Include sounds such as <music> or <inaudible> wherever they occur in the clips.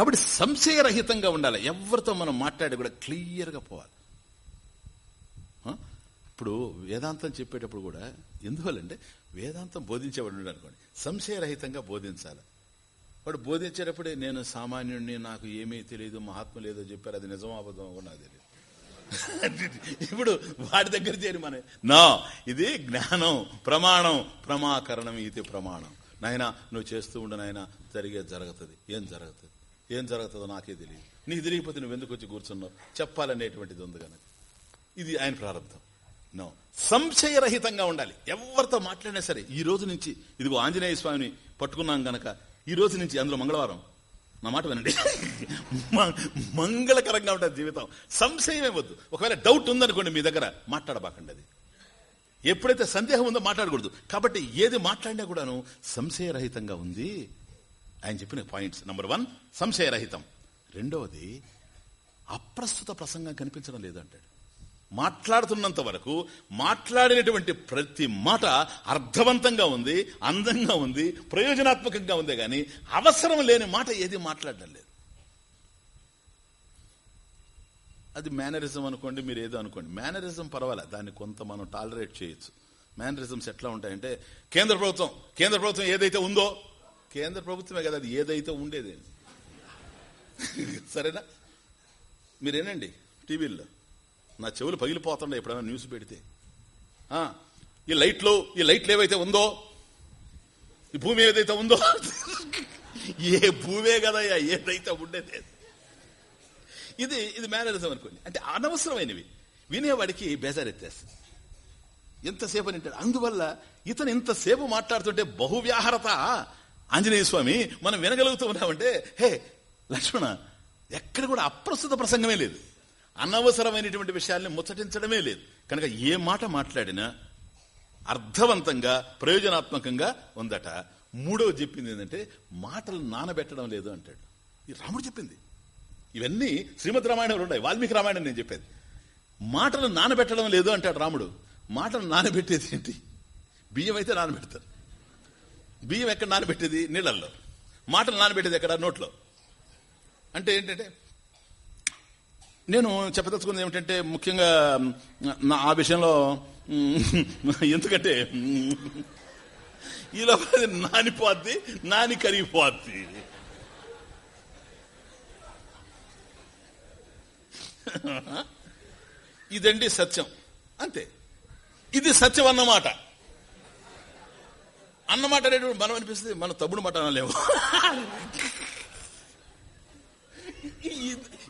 కాబట్టి సంశయరహితంగా ఉండాలి. ఎవరితో మనం మాట్లాడి కూడా క్లియర్గా పోవాలి. ఆ? ఇప్పుడు వేదాంతం చెప్పేటప్పుడు కూడా ఎందువల్లంటే వేదాంతం బోధించేవాడు అనుకోండి. సంశయరహితంగా బోధించాలి. వాడు బోధించేటప్పుడే నేను సామాన్యుడిని నాకు ఏమీ తెలియదు మహాత్మ లేదో చెప్పారు అది నిజం అబద్ధం కూడా నాకు తెలియదు <laughs> ఇప్పుడు వాడి దగ్గర చేరి మన నా ఇది జ్ఞానం ప్రమాణం ప్రమాకరణం ఇది ప్రమాణం. నాయన నువ్వు చేస్తూ ఉండు నాయన జరిగే జరుగుతుంది. ఏం జరుగుతుంది? ఏం జరుగుతుందో నాకే తెలియదు. నీకు తెలియకపోతే నువ్వు ఎందుకు వచ్చి కూర్చున్నావు? చెప్పాలనేటువంటిది ఉంది కనుక. ఇది ఆయన ప్రారంభం. నో సంశయరహితంగా ఉండాలి. ఎవరితో మాట్లాడినా సరే ఈ రోజు నుంచి ఇదిగో ఆంజనేయ స్వామిని పట్టుకున్నాం గనక ఈ రోజు నుంచి అందులో మంగళవారం. నా మాట వినండి. <laughs> మంగళకరంగా ఉంటుంది జీవితం. సంశయమే వద్దు ఒకవేళ డౌట్ ఉందనుకోండి మీ దగ్గర మాట్లాడబాకండి అది. ఎప్పుడైతే సందేహం ఉందో మాట్లాడకూడదు. కాబట్టి ఏది మాట్లాడినా కూడాను సంశయరహితంగా ఉంది. ఆయన చెప్పిన పాయింట్స్. Number one సంశయరహితం. రెండవది అప్రస్తుత ప్రసంగం కనిపించడం లేదంటాడు. మాట్లాడుతున్నంత వరకు మాట్లాడినటువంటి ప్రతి మాట అర్థవంతంగా ఉంది అందంగా ఉంది ప్రయోజనాత్మకంగా ఉంది కానీ అవసరం లేని మాట ఏది మాట్లాడడం లేదు. అది మేనరిజం అనుకోండి మీరు ఏదో అనుకోండి. మేనరిజం పర్వాలే దాన్ని కొంత మనం టాలరేట్ చేయొచ్చు. మేనరిజమ్స్ ఎట్లా ఉంటాయంటే కేంద్ర ప్రభుత్వం కేంద్ర ప్రభుత్వం ఏదైతే ఉందో కేంద్ర ప్రభుత్వమే కదా అది ఏదైతే ఉండేది. సరేనా? మీరేనండి? టీవీల్లో. నా చెవులు పగిలిపోతుండే ఎప్పుడైనా న్యూస్ పెడితే. ఆ, ఈ లైట్లు ఈ లైట్లు ఏవైతే ఉందో ఈ భూమి ఏదైతే ఉందో ఏ భూమే కదయ్యా ఏదైతే ఉండేది. ఇది ఇది మేనరిజం అనుకోండి. అంటే అనవసరమైనవి. వినేవాడికి బేజారెత్తేస్తుంది. ఎంతసేపు అని అందువల్ల ఇతను ఇంతసేపు మాట్లాడుతుంటే బహువ్యాహరత. ఆంజనేయ స్వామి మనం వినగలుగుతూ ఉన్నామంటే హే లక్ష్మణ ఎక్కడ కూడా అప్రస్తుత ప్రసంగమే లేదు. అనవసరమైనటువంటి విషయాల్ని ముచ్చటించడమే లేదు. కనుక ఏ మాట మాట్లాడినా అర్థవంతంగా ప్రయోజనాత్మకంగా ఉందట. మూడవ చెప్పింది ఏంటంటే మాటలు నానబెట్టడం లేదు అంటాడు. ఈ రాముడు చెప్పింది. ఇవన్నీ శ్రీమద్ రామాయణంలో ఉన్నాయి. వాల్మీకి రామాయణం నేను చెప్పేది. మాటలు నానబెట్టడం లేదు అంటాడు రాముడు. మాటలు నానబెట్టేది ఏంటి? బియ్యం అయితే నానబెడతారు. బియ్యం ఎక్కడ నానబెట్టేది? నీళ్ళల్లో. మాటలు నానబెట్టేది ఎక్కడ? నోట్లో. అంటే ఏంటంటే నేను చెప్పదలుచుకున్నది ఏమిటంటే ముఖ్యంగా నా ఆ విషయంలో <laughs> ఎందుకంటే మ్, ఈ లోపల నానిపోద్ది నాని కరిగిపోద్ది. <laughs> ఇదండి సత్యం. అంతే. ఇది సత్యం అన్నమాట. అన్నమాట అనేటువంటి మనం అనిపిస్తుంది మన తమ్ముడు మాట అనలేము.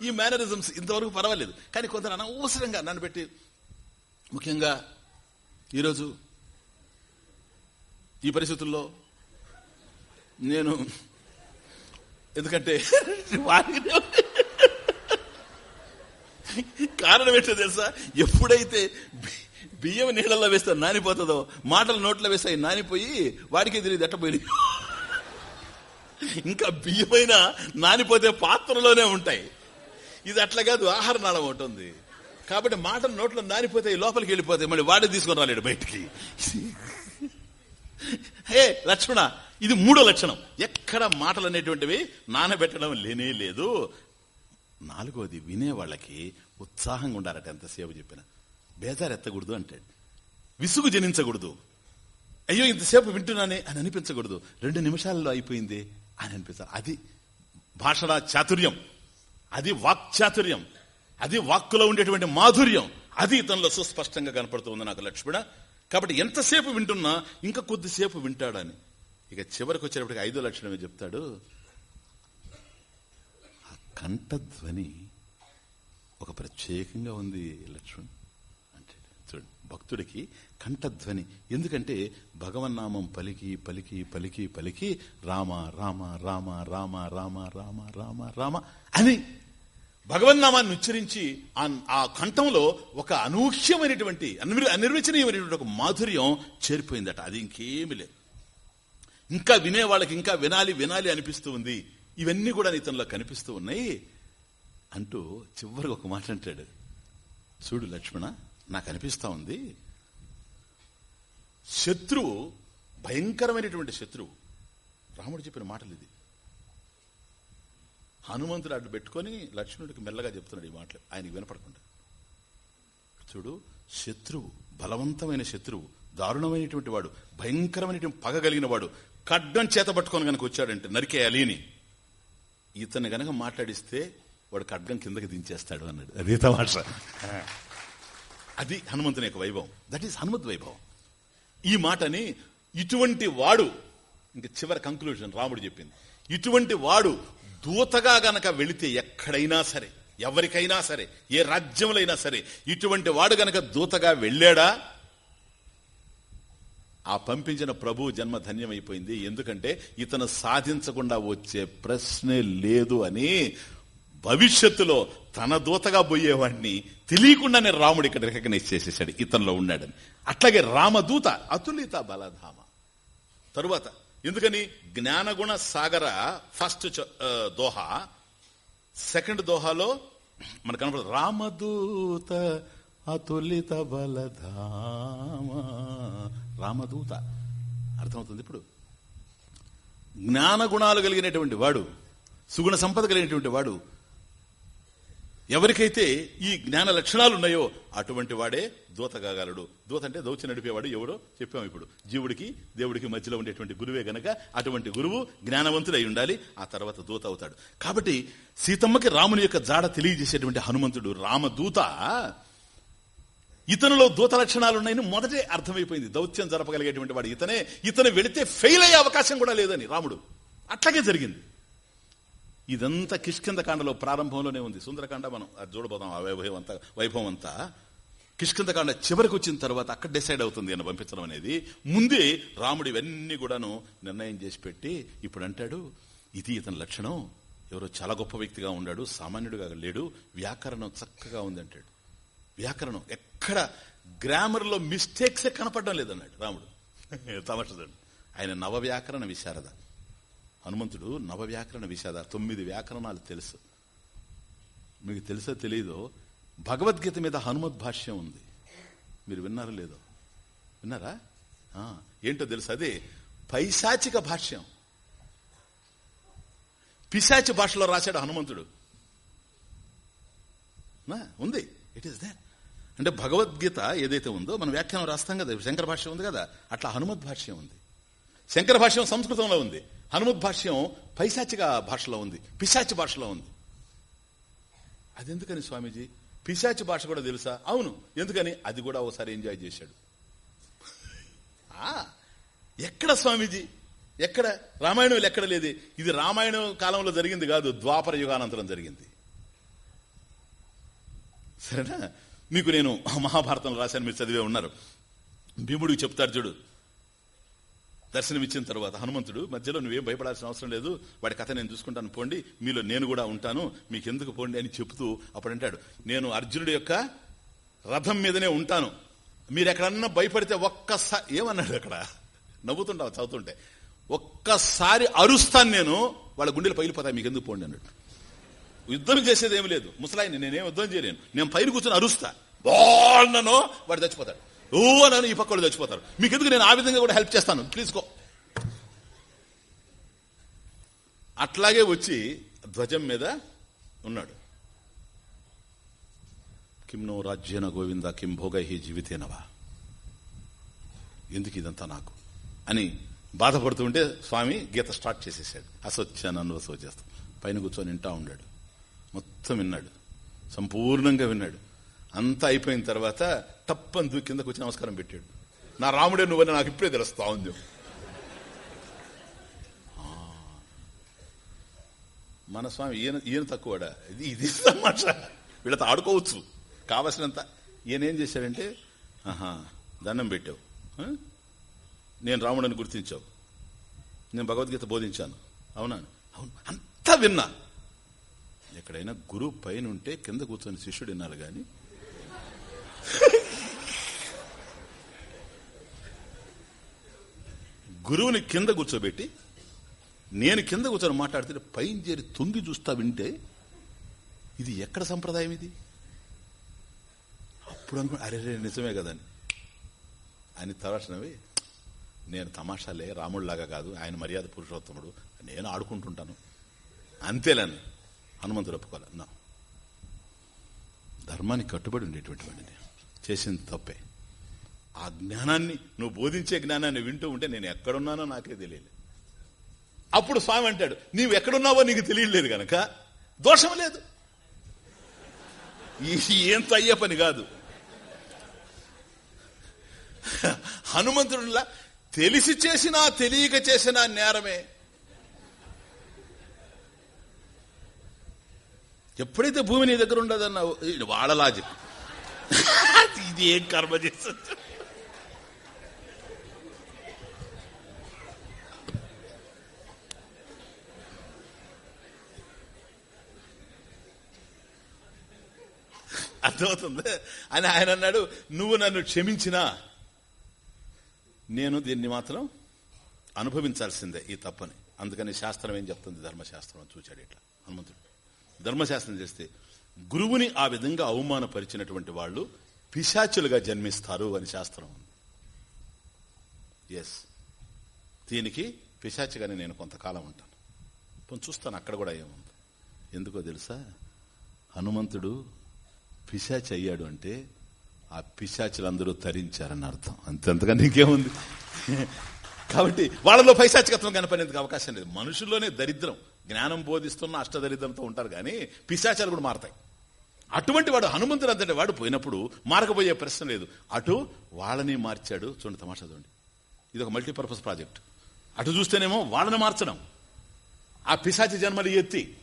ఈ- మేనరిజమ్స్ ఇంతవరకు పర్వాలేదు. కానీ కొందరు అనవసరంగా నన్ను పెట్టి ముఖ్యంగా ఈరోజు ఈ పరిస్థితుల్లో నేను ఎందుకంటే వారికి కారణం ఏంటో తెలుసా? ఎప్పుడైతే బియ్యం నీళ్ళల్లో వేస్తే నానిపోతుందో మాటలు నోట్లో వేస్తాయి నానిపోయి వాడికి తెలియదు ఎట్టపోయి ఇంకా బియ్యమైన నానిపోతే పాత్రలోనే ఉంటాయి. ఇది అట్లా కాదు ఆహార నాళం ఉంటుంది కాబట్టి మాటలు నోట్లో నానిపోతే లోపలికి వెళ్ళిపోతాయి మళ్ళీ వాడే తీసుకొని రాలేడు బయటికి. హే లక్ష్మణ ఇది మూడో లక్షణం. ఎక్కడ మాటలు అనేటువంటివి నానబెట్టడం లేనే లేదు. నాలుగోది వినే వాళ్ళకి ఉత్సాహంగా ఉండాలట ఎంతసేపు చెప్పిన. బేజారు ఎత్తకూడదు అంటాడు. విసుగు జనించకూడదు. అయ్యో ఇంతసేపు వింటున్నానే అని అనిపించకూడదు. రెండు నిమిషాల్లో అయిపోయింది అని అనిపించాలి అది భాషల చాతుర్యం. అది వాక్చాతుర్యం అది వాక్కులో ఉండేటువంటి మాధుర్యం. అది ఇతనిలో సుస్పష్టంగా కనపడుతుంది నాకు లక్ష్మణ. కాబట్టి ఎంతసేపు వింటున్నా ఇంకా కొద్దిసేపు వింటాడని. ఇక చివరికి వచ్చేటప్పటికి ఐదో లక్షణమే చెప్తాడు. ఆ కంఠధ్వని ఒక ప్రత్యేకంగా ఉంది లక్ష్మణ్. చూడండి భక్తుడికి కంఠధ్వని. ఎందుకంటే భగవన్నామం పలికి పలికి పలికి పలికి రామ రామ రామ రామ రామ రామ రామ రామ అని భగవన్నామాన్ని ఉచ్చరించి ఆ- కంఠంలో ఒక అనూహ్యమైనటువంటి అనిర్వచనీయమైనటువంటి ఒక మాధుర్యం చేరిపోయిందట. అది ఇంకేమి లేదు. ఇంకా వినే వాళ్ళకి ఇంకా వినాలి వినాలి అనిపిస్తూ ఉంది. ఇవన్నీ కూడా ఇతనిలో కనిపిస్తూ ఉన్నాయి అంటూ చివరికి ఒక మాట అంటాడు. చూడు లక్ష్మణ నాకు అనిపిస్తూ ఉంది. శత్రువు భయంకరమైనటువంటి శత్రువు. రాముడు చెప్పిన మాటలు ఇది. హనుమంతుడు అడ్డు పెట్టుకొని లక్ష్మణుడికి మెల్లగా చెప్తున్నాడు ఈ మాటలు. ఆయనకి వినపడకుండా. చూడు శత్రువు బలవంతమైన శత్రువు దారుణమైనటువంటి వాడు భయంకరమైనటువంటి పగ కలిగిన వాడు ఖడ్డం చేత పట్టుకొని గనక వచ్చాడంటే నరికేయాలి అని ఇతను గనక మాట్లాడిస్తే వాడు ఖడ్గం కిందకి దించేస్తాడు అన్నాడు. అదే తమాష. అది హనుమంతుని యొక్క వైభవం. దట్ ఈస్ హనుమత్ వైభవం. ఈ మాటని ఇటువంటి వాడు ఇంక చివరి కంక్లూజన్ రాముడు చెప్పింది. ఇటువంటి వాడు దూతగా గనక వెళితే ఎక్కడైనా సరే ఎవరికైనా సరే ఏ రాజ్యంలో అయినా సరే ఇటువంటి వాడు గనక దూతగా వెళ్ళాడా? ఆ పంపించిన ప్రభు జన్మ ధన్యమైపోయింది. ఎందుకంటే ఇతను సాధించకుండా వచ్చే ప్రశ్నే లేదు అని భవిష్యత్తులో తన దూతగా పోయేవాడిని తెలియకుండానే రాముడు ఇక్కడ రికగ్నైజ్ చేసేసాడు ఇతనిలో ఉన్నాడని. అట్లాగే రామదూత అతులిత బలధామ. తరువాత ఎందుకని? జ్ఞానగుణ సాగర ఫస్ట్ దోహ. సెకండ్ దోహాలో మనకు కనపడదు రామదూత అతులిత బలధామ. రామదూత. అర్థమవుతుంది ఇప్పుడు. జ్ఞాన గుణాలు కలిగినటువంటి వాడు సుగుణ సంపద కలిగినటువంటి వాడు ఎవరికైతే ఈ జ్ఞాన లక్షణాలు ఉన్నాయో అటువంటి వాడే దూత కాగలడు దూత అంటే దౌత్య నడిపేవాడు ఎవడో చెప్పాము ఇప్పుడు. జీవుడికి దేవుడికి మధ్యలో ఉండేటువంటి గురువే గనక అటువంటి గురువు జ్ఞానవంతుడై ఉండాలి ఆ తర్వాత దూత అవుతాడు. కాబట్టి సీతమ్మకి రాముని యొక్క జాడ తెలియజేసేటువంటి హనుమంతుడు రామదూత ఇతనులో దూత లక్షణాలు ఉన్నాయని మొదటే అర్థమైపోయింది. దౌత్యం జరపగలిగేటువంటి వాడు ఇతనే. ఇతను వెళితే ఫెయిల్ అయ్యే అవకాశం కూడా లేదని రాముడు. అట్లాగే జరిగింది. ఇదంతా కిష్కింద కాండలో ప్రారంభంలోనే ఉంది. సుందరకాండ మనం అది చూడబోదాం ఆ వైభవం అంతా వైభవం అంతా. కిష్కింద కాండ చివరికి వచ్చిన తర్వాత అక్కడ డిసైడ్ అవుతుంది అని పంపించడం అనేది. ముందే రాముడు ఇవన్నీ కూడాను నిర్ణయం చేసి పెట్టి ఇప్పుడు అంటాడు ఇది ఇతని లక్షణం. ఎవరో చాలా గొప్ప వ్యక్తిగా ఉన్నాడు సామాన్యుడుగా లేడు వ్యాకరణం చక్కగా ఉంది అంటాడు. వ్యాకరణం ఎక్కడ గ్రామర్లో మిస్టేక్సే కనపడడం లేదన్నాడు రాముడు. తమటదండి ఆయన నవ వ్యాకరణ విశారద. హనుమంతుడు నవ వ్యాకరణ విషాద తొమ్మిది వ్యాకరణాలు తెలుసు. మీకు తెలుసో తెలీదో భగవద్గీత మీద హనుమద్ భాష్యం ఉంది. మీరు విన్నారో లేదో? విన్నారా? ఆ, ఏంటో తెలుసు. అదే పైశాచిక భాష్యం. పిశాచి భాషలో రాశాడు హనుమంతుడు. నా, ఉంది. ఇట్ ఈస్ దేర్ అంటే భగవద్గీత ఏదైతే ఉందో మనం వ్యాఖ్యానం రాస్తాం కదా శంకర భాష్యం ఉంది కదా అట్లా హనుమద్ భాష్యం ఉంది. శంకర భాష్యం సంస్కృతంలో ఉంది. హనుమద్ భాష్యం పైశాచిక భాషలో ఉంది. పిశాచి భాషలో ఉంది. అదెందుకని స్వామీజీ? పిశాచి భాష కూడా తెలుసా? అవును. ఎందుకని? అది కూడా ఒకసారి ఎంజాయ్ చేశాడు. ఆ, ఎక్కడ స్వామీజీ? ఎక్కడ? రామాయణం ఎక్కడ లేదు? ఇది రామాయణం కాలంలో జరిగింది కాదు ద్వాపర యుగానంతరం జరిగింది. సరేనా? మీకు నేను మహాభారతంలో రాశాను మీరు చదివే ఉన్నారు. భీముడికి చెప్తాడు చూడు దర్శనమిచ్చిన తర్వాత హనుమంతుడు మధ్యలో నువ్వేం భయపడాల్సిన అవసరం లేదు. వాడి కథ నేను చూసుకుంటాను. పోండి. మీలో నేను కూడా ఉంటాను. మీకు ఎందుకు పోండి అని చెబుతూ అప్పుడు అంటాడు నేను అర్జునుడి యొక్క రథం మీదనే ఉంటాను. మీరు ఎక్కడన్నా భయపడితే ఒక్కసారి ఏమన్నాడు అక్కడ? నవ్వుతుంటావు? చదువుతుంటే. ఒక్కసారి అరుస్తాను నేను. వాళ్ళ గుండెలు పగిలిపోతాయి. మీకు ఎందుకు పోండి అన్నాడు. యుద్ధం చేసేది ఏమి లేదు. ముసలాయిని నేనేం యుద్ధం చేయలేను. నేను పైరు కూర్చొని అరుస్తా. బాగున్నానో. వాడు చచ్చిపోతాడు. ఓ అని ఈ పక్కలో చచ్చిపోతారు. మీకు ఎందుకు నేను ఆ విధంగా కూడా హెల్ప్ చేస్తాను? Please go. అట్లాగే వచ్చి ధ్వజం మీద ఉన్నాడు. కిమ్నో నో రాజ్యేన గోవింద కిం భోగహి జీవితేనవా ఎందుకు ఇదంతా నాకు? అని బాధపడుతూ ఉంటే స్వామి గీత స్టార్ట్ చేసేసాడు. అసొచ్చాను చేస్తాం పైన కూర్చొని వింటా ఉన్నాడు మొత్తం విన్నాడు. సంపూర్ణంగా విన్నాడు. అంతా అయిపోయిన తర్వాత తప్పని కిందకు వచ్చి నమస్కారం పెట్టాడు. నా రాముడే నువ్వని నాకు ఇప్పుడే తెలుస్తా ఉంది. మన స్వామి ఈయన ఈయన తక్కువడా? ఇది ఇది తమాష వీళ్ళతో ఆడుకోవచ్చు. కావలసినంత. ఈయన ఏం చేశాడంటే ఆహా దండం పెట్టావు. ఆ? నేను రాముడని గుర్తించావు. నేను భగవద్గీత బోధించాను. అవునా? అవును. అంతా విన్నా. ఎక్కడైనా గురువు పైన ఉంటే కింద కూర్చొని శిష్యుడు విన్నారు కానీ గురువుని కింద కూర్చోబెట్టి నేను కింద కూర్చొని మాట్లాడితే పైన చేరి తొంగి చూస్తా వింటే ఇది ఎక్కడ సంప్రదాయం ఇది? అప్పుడు అనుకో అరే రే, నిజమే కదని అని. తరచనవి నేను తమాషాలే రాముడిలాగా కాదు ఆయన మర్యాద పురుషోత్తముడు నేను ఆడుకుంటుంటాను. అంతేలేను. హనుమంతుడు ఒప్పుకోవాలి నా. ధర్మానికి కట్టుబడి ఉండేటువంటి వాడిని. చేసింది తప్పే. ఆ జ్ఞానాన్ని నువ్వు బోధించే జ్ఞానాన్ని వింటూ ఉంటే నేను ఎక్కడున్నానో నాకే తెలియలేదు అప్పుడు స్వామి అంటాడు నీవు ఎక్కడున్నావో నీకు తెలియలేదు గనక దోషం లేదు. ఏంత అయ్యే పని కాదు. హనుమంతుడులా తెలిసి చేసినా తెలియక చేసినా నేరమే. ఎప్పుడైతే భూమి నీ దగ్గర ఉండదన్నావు ఇది <laughs> ఇది ఏం కర్మ చేస్తుంది? అర్థమవుతుంది? అని ఆయన అన్నాడు నువ్వు నన్ను క్షమించినా నేను దీన్ని మాత్రం అనుభవించాల్సిందే ఈ తప్పని. అందుకని శాస్త్రం ఏం చెప్తుంది? ధర్మశాస్త్రం చూచాడు ఇట్లా. హనుమంతుడు. ధర్మశాస్త్రం చేస్తే గురువుని ఆ విధంగా అవమానపరిచినటువంటి వాళ్ళు పిశాచులుగా జన్మిస్తారు అని శాస్త్రం ఉంది. ఎస్ దీనికి పిశాచిగానే నేను కొంతకాలం ఉంటాను. చూస్తాను అక్కడ కూడా ఏముంది? ఎందుకో తెలుసా? హనుమంతుడు పిశాచి అయ్యాడు అంటే ఆ పిశాచులందరూ తరించారని అర్థం. అంతెంతకన్నా ఇంకేముంది కాబట్టి వాళ్ళలో పైశాచికత్వం కనపడేందుకు అవకాశం లేదు. మనుషుల్లోనే దరిద్రం. జ్ఞానం బోధిస్తున్న అష్టదరిద్రంతో ఉంటారు కానీ పిశాచాలు కూడా మారతాయి. అటువంటి వాడు హనుమంతుడు అంతటి వాడు పోయినప్పుడు మారకపోయే ప్రశ్న లేదు. అటు వాళ్ళని మార్చాడు. చూడండి తమాషా చూడండి. ఇది ఒక మల్టీపర్పస్ ప్రాజెక్ట్. అటు చూస్తేనేమో వాళ్ళని మార్చడం. ఆ పిశాచి జన్మలు ఎత్తి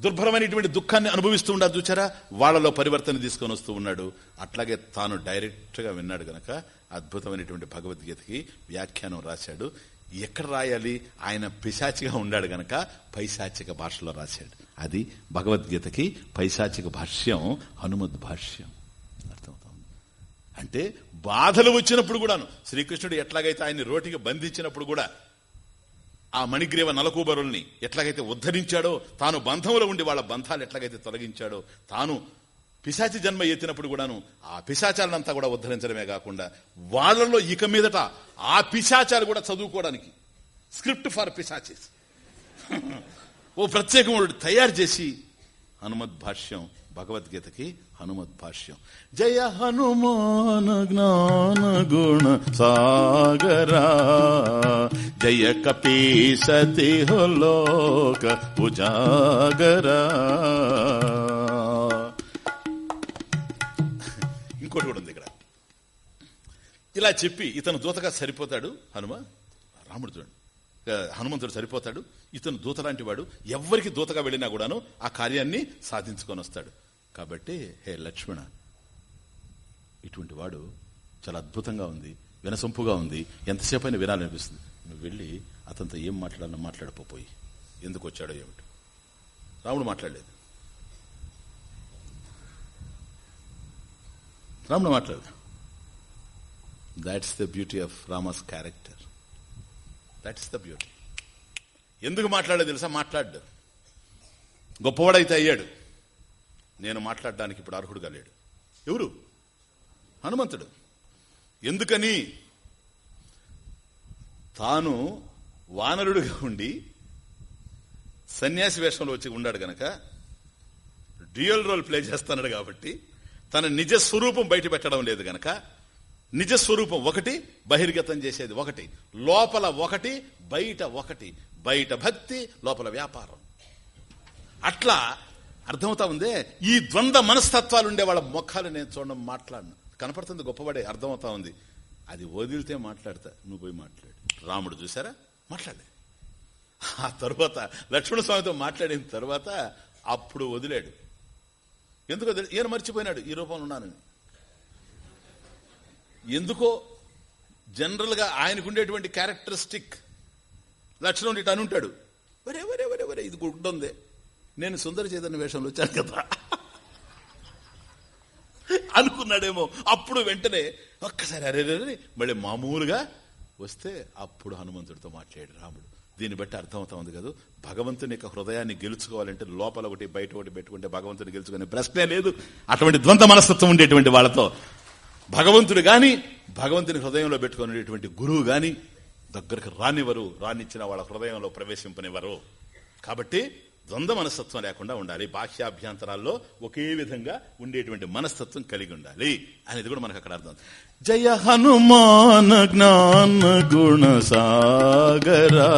దుర్భరమైనటువంటి దుఃఖాన్ని అనుభవిస్తూ ఉండదు చూచారా? వాళ్ళలో పరివర్తన తీసుకొని వస్తూ ఉన్నాడు. అట్లాగే తాను డైరెక్ట్గా విన్నాడు గనక అద్భుతమైనటువంటి భగవద్గీతకి వ్యాఖ్యానం రాశాడు. ఎక్కడ రాయాలి? ఆయన పిశాచిగా ఉన్నాడు గనక పైశాచిక భాషలో రాశాడు. అది భగవద్గీతకి పైశాచిక భాష్యం హనుమద్ భాష్యం. అర్థమవుతుంది? అంటే బాధలు వచ్చినప్పుడు కూడాను. శ్రీకృష్ణుడు ఎట్లాగైతే ఆయన్ని రోటికి బంధించినప్పుడు కూడా ఆ మణిగ్రీవ నలకూబరుల్ని ఎట్లాగైతే ఉద్ధరించాడో తాను బంధంలో ఉండి వాళ్ళ బంధాలు ఎట్లాగైతే తొలగించాడో తాను పిశాచి జన్మ ఎత్తినప్పుడు కూడాను ఆ పిశాచాలనంతా కూడా ఉద్ధరించడమే కాకుండా వాళ్ళలో ఇక మీదట ఆ పిశాచాలు కూడా చదువుకోవడానికి. Script for పిశాచిస్. ఓ ప్రత్యేకముడు తయారు చేసి హనుమద్ భాష్యం భగవద్గీతకి హనుమద్ భాష్యం. జయ హనుమాన జ్ఞాన గుణ సాగరా. జయ కపీసతి లోక ఉజాగరా. ఇంకోటి కూడా ఉంది ఇక్కడ. ఇలా చెప్పి ఇతను దూతగా సరిపోతాడు హనుమ? రాముడు చూడండి. హనుమంతుడు సరిపోతాడు. ఇతను దూత లాంటి వాడు. ఎవరికి దూతగా వెళ్ళినా కూడాను ఆ కార్యాన్ని సాధించుకొని వస్తాడు. కాబట్టి హే లక్ష్మణ ఇటువంటి వాడు చాలా అద్భుతంగా ఉంది వినసొంపుగా ఉంది ఎంతసేపు అయినా వినాలనిపిస్తుంది. నువ్వు వెళ్ళి అతనితో ఏం మాట్లాడాలో మాట్లాడపోయి ఎందుకు వచ్చాడో ఏమిటి? రాముడు మాట్లాడలేదు. రాముడు మాట్లాడలేదు. That's the beauty of Rama's character that's the beauty ఎందుకు మాట్లాడలేదు తెలుసా? మాట్లాడ్డు. గొప్పవాడైతే అయ్యాడు. నేను మాట్లాడడానికి ఇప్పుడు అర్హుడుగా లేడు. ఎవరు? హనుమంతుడు. ఎందుకని? తాను వానరుడుగా ఉండి సన్యాసి వేషంలో వచ్చి ఉన్నాడు గనక డ్యూయల్ రోల్ ప్లే చేస్తున్నాడు కాబట్టి తన నిజ స్వరూపం బయట పెట్టడం లేదు గనక నిజస్వరూపం ఒకటి బహిర్గతం చేసేది ఒకటి లోపల ఒకటి బయట ఒకటి బయట భక్తి లోపల వ్యాపారం. అట్లా అర్థమవుతా ఉందే? ఈ ద్వంద్వ మనస్తత్వాలు ఉండే వాళ్ళ మొఖాలు నేను చూడడం మాట్లాడను. కనపడుతుంది గొప్పవాడే అర్థమవుతా ఉంది. అది వదిలితే మాట్లాడతా నువ్వు పోయి మాట్లాడు. రాముడు చూసారా మాట్లాడే ఆ తర్వాత లక్ష్మణ స్వామితో మాట్లాడిన తర్వాత అప్పుడు వదిలాడు. ఎందుకో ఈయన మర్చిపోయినాడు ఈ రూపంలో ఉన్నానని ఎందుకో జనరల్గా ఆయనకు ఉండేటువంటి క్యారెక్టరిస్టిక్ లక్షణం ఇటు అనుంటాడు. వరే వరే వరే వరే ఇది గుడ్డుందే నేను సుందర చైతన్య వేషంలో వచ్చాను కదా. అనుకున్నాడేమో. అప్పుడు వెంటనే ఒక్కసారి అరే రే మళ్ళీ మామూలుగా వస్తే అప్పుడు హనుమంతుడితో మాట్లాడాడు రాముడు. దీన్ని బట్టి అర్థమవుతా ఉంది కదా. భగవంతుని యొక్క హృదయాన్ని గెలుచుకోవాలంటే లోపల ఒకటి బయట ఒకటి పెట్టుకుంటే భగవంతుని గెలుచుకునే ప్రశ్నే లేదు. అటువంటి ద్వంద్వ మనస్తత్వం ఉండేటువంటి వాళ్ళతో భగవంతుడు గాని భగవంతుని హృదయంలో పెట్టుకునేటువంటి గురువు గాని దగ్గరకు రానివ్వరు. రానిచ్చిన వాళ్ళ హృదయంలో ప్రవేశింపనివ్వరు. కాబట్టి ద్వంద్వ మనస్తత్వం లేకుండా ఉండాలి. బాహ్యాభ్యంతరాల్లో ఒకే విధంగా ఉండేటువంటి మనస్తత్వం కలిగి ఉండాలి అనేది కూడా మనకు అక్కడ అర్థం. జయ హనుమాన జ్ఞాన గుణ సాగరా.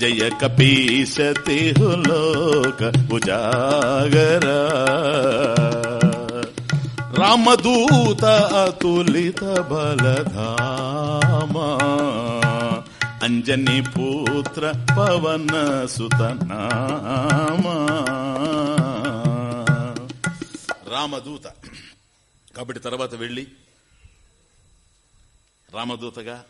జయ కపీశతి ఉజాగరా. రామదూత అతులిత బలధామా. అంజని పుత్ర పవన సుతనామా రామదూత. కాబట్టి తర్వాత వెళ్ళి రామదూతగా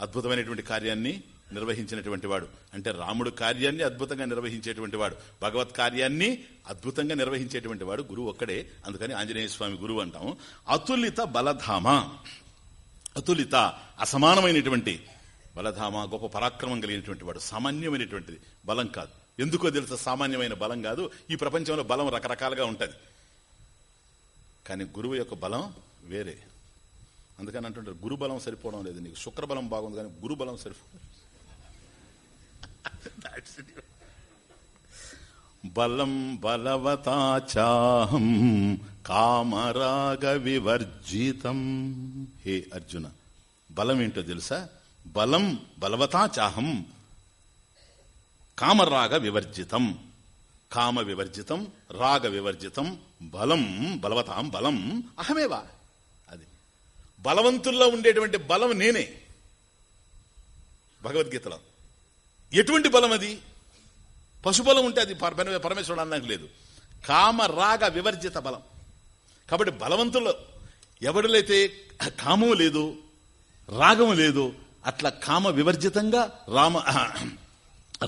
అద్భుతమైనటువంటి కార్యాన్ని నిర్వహించినటువంటి వాడు. అంటే రాముడు కార్యాన్ని అద్భుతంగా నిర్వహించేటువంటి వాడు. భగవత్ కార్యాన్ని అద్భుతంగా నిర్వహించేటువంటి వాడు గురువు ఒక్కడే. అందుకని ఆంజనేయ స్వామి గురువు అంటాము. అతులిత బలధామ. అతులిత అసమానమైనటువంటి బలధామ గొప్ప పరాక్రమం కలిగినటువంటి వాడు సామాన్యమైనటువంటిది. బలం కాదు. ఎందుకో తెలుసా సామాన్యమైన బలం కాదు? ఈ ప్రపంచంలో బలం రకరకాలుగా ఉంటుంది. కానీ గురువు యొక్క బలం వేరే. అందుకని అంటుంటారు గురు బలం సరిపోవడం లేదు నీకు శుక్రబలం బాగుంది కానీ గురు బలం సరిపోవడం బలం బలవతాచాహం కామరాగ వివర్జితం. హే అర్జున బలం ఏంటో తెలుసా? బలం బలవతాచాహం. కామరాగ వివర్జితం. కామ వివర్జితం రాగ వివర్జితం బలం బలవతాం బలం. అహమేవా? అది. బలవంతుల్లో ఉండేటువంటి బలం నేనే. భగవద్గీతలో. ఎటువంటి బలం అది? పశుబలం ఉంటే అది పరమేశ్వరుడు అనడానికి లేదు. కామ రాగ వివర్జిత బలం. కాబట్టి బలవంతుల్లో ఎవడులైతే కామం లేదు రాగం లేదు అట్లా కామ వివర్జితంగా రామ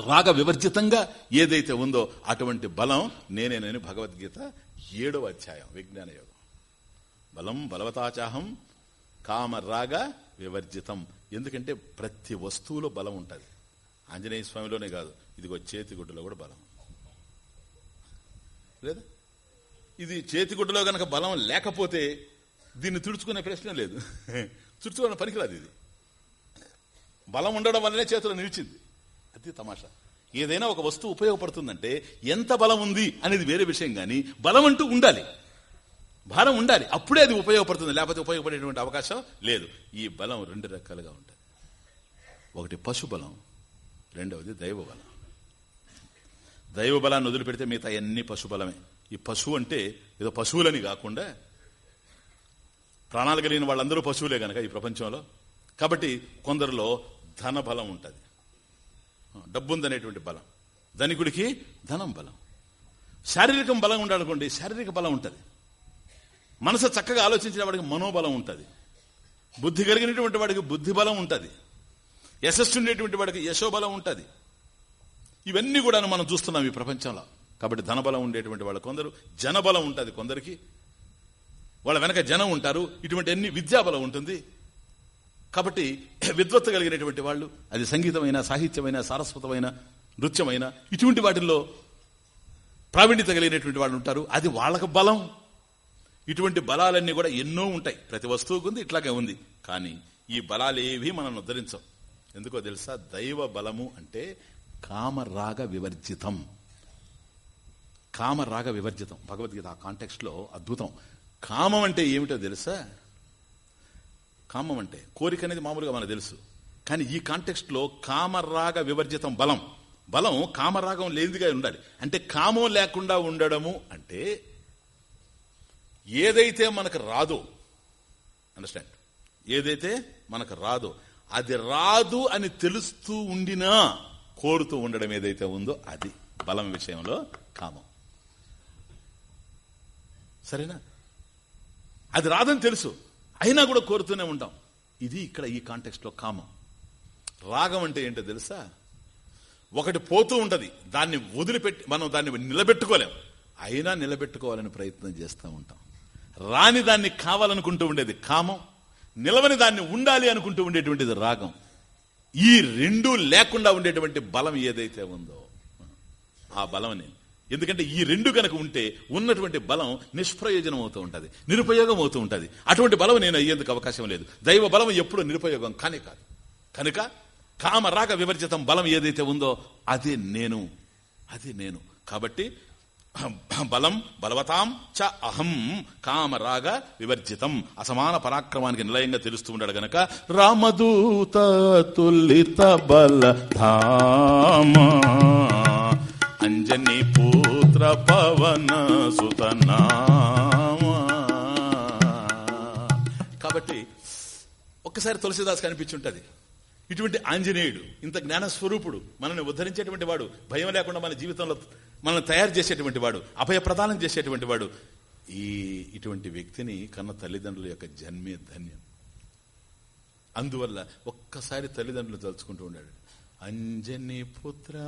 రాగ వివర్జితంగా ఏదైతే ఉందో అటువంటి బలం నేనేనని భగవద్గీత ఏడవ అధ్యాయం విజ్ఞాన యోగం. బలం బలవతాచాహం కామ రాగ వివర్జితం. ఎందుకంటే ప్రతి వస్తువులో బలం ఉంటుంది. ఆంజనేయ స్వామిలోనే కాదు ఇదిగో చేతిగుడ్డలో కూడా బలం. లేదా? ఇది చేతిగుడ్డలో గనక బలం లేకపోతే దీన్ని తుడుచుకునే ప్రశ్న లేదు. తుడుచుకునే పనికిరాదు ఇది. బలం ఉండడం వల్లనే చేతిలో నిలిచింది. అది తమాషా. ఏదైనా ఒక వస్తువు ఉపయోగపడుతుందంటే ఎంత బలం ఉంది అనేది వేరే విషయం కానీ బలం అంటూ ఉండాలి. భారం ఉండాలి. అప్పుడే అది ఉపయోగపడుతుంది. లేకపోతే ఉపయోగపడేటువంటి అవకాశం లేదు. ఈ బలం రెండు రకాలుగా ఉంటుంది. ఒకటి పశు బలం రెండవది దైవ బలం దైవ బలాన్ని వదిలిపెడితే మిగతా అన్ని పశుబలమే. ఈ పశువు అంటే ఏదో పశువులని కాకుండా ప్రాణాలు కలిగిన వాళ్ళందరూ పశువులే గనక ఈ ప్రపంచంలో. కాబట్టి కొందరిలో ధన బలం ఉంటుంది. డబ్బుందనేటువంటి బలం. ధనికుడికి ధనం బలం. శారీరకం బలం ఉండాలనుకోండి శారీరక బలం ఉంటుంది. మనసు చక్కగా ఆలోచించిన వాడికి మనోబలం ఉంటుంది. బుద్ధి కలిగినటువంటి వాడికి బుద్ధి బలం ఉంటుంది. యశస్సు ఉండేటువంటి వాడికి యశోబలం ఉంటుంది. ఇవన్నీ కూడా మనం చూస్తున్నాం ఈ ప్రపంచంలో. కాబట్టి ధనబలం ఉండేటువంటి వాళ్ళు కొందరు జనబలం ఉంటుంది కొందరికి. వాళ్ళ వెనక జనం ఉంటారు ఇటువంటి అన్ని విద్యాబలం ఉంటుంది. కాబట్టి <clears throat> విద్వత్ కలిగినటువంటి వాళ్ళు అది సంగీతమైన సాహిత్యమైన సారస్వతమైన నృత్యమైన ఇటువంటి వాటిల్లో ప్రావీణ్యత కలిగినటువంటి వాళ్ళు ఉంటారు. అది వాళ్ళకు బలం. ఇటువంటి బలాలన్నీ కూడా ఎన్నో ఉంటాయి. ప్రతి వస్తువుకు ఉంది ఇట్లాగే ఉంది. కానీ ఈ బలాలు ఏవి మనం ఉద్ధరించం ఎందుకో తెలుసా? దైవ బలము అంటే కామరాగ వివర్జితం. కామరాగ వివర్జితం. భగవద్గీత ఆ కాంటెక్స్ట్లో అద్భుతం. కామం అంటే ఏమిటో తెలుసా? కామం అంటే కోరిక అనేది మామూలుగా మనకు తెలుసు. కానీ ఈ కాంటెక్స్ట్లో కామరాగ వివర్జితం బలం. బలం కామరాగం లేనిదిగా ఉండాలి. అంటే కామం లేకుండా ఉండడము అంటే ఏదైతే మనకు రాదో అండర్స్టాండ్ ఏదైతే మనకు రాదో అది రాదు అని తెలుస్తూ ఉండినా కోరుతూ ఉండడం ఏదైతే ఉందో అది బలం విషయంలో కామం. సరేనా? అది రాదని తెలుసు. అయినా కూడా కోరుతూనే ఉంటాం. ఇది ఇక్కడ ఈ కాంటెక్స్ట్లో కామం. రాగం అంటే ఏంటో తెలుసా? ఒకటి పోతూ ఉంటుంది. దాన్ని వదిలిపెట్టి మనం దాన్ని నిలబెట్టుకోలేం. అయినా నిలబెట్టుకోవాలని ప్రయత్నం చేస్తూ ఉంటాం. రాని దాన్ని కావాలనుకుంటూ ఉండేది కామం. నిలవని దాన్ని ఉండాలి అనుకుంటూ ఉండేటువంటిది రాగం. ఈ రెండు లేకుండా ఉండేటువంటి బలం ఏదైతే ఉందో ఆ బలం నేను ఎందుకంటే ఈ రెండు కనుక ఉంటే ఉన్నటువంటి బలం నిష్ప్రయోజనం అవుతూ ఉంటుంది నిరుపయోగం అవుతూ ఉంటుంది. అటువంటి బలం నేను అయ్యేందుకు అవకాశం లేదు. దైవ బలం ఎప్పుడు నిరుపయోగం కానే కాదు. కనుక కామరాగ వివర్జితం బలం ఏదైతే ఉందో అదే నేను అది నేను. కాబట్టి <clears throat> బలం బలవతాం చ అహం కామరాగ వివర్జితం. అసమాన పరాక్రమానికి నిలయంగా తెలుస్తూ ఉన్నాడు గనక. రామదూత తుల్లిత బల ధామా అంజని పుత్ర పవన సుతనామా. కాబట్టి ఒక్కసారి తులసిదాస్ కనిపించుంటది. ఇటువంటి ఆంజనేయుడు ఇంత జ్ఞాన స్వరూపుడు మనల్ని ఉద్ధరించేటువంటి వాడు భయం లేకుండా మన జీవితంలో మనల్ని తయారు చేసేటువంటి వాడు అభయప్రదానం చేసేటువంటి వాడు ఈ ఇటువంటి వ్యక్తిని కన్న తల్లిదండ్రుల యొక్క జన్మే ధన్యం. అందువల్ల ఒక్కసారి తల్లిదండ్రులు తలుచుకుంటూ ఉన్నాడు అంజని పుత్ర.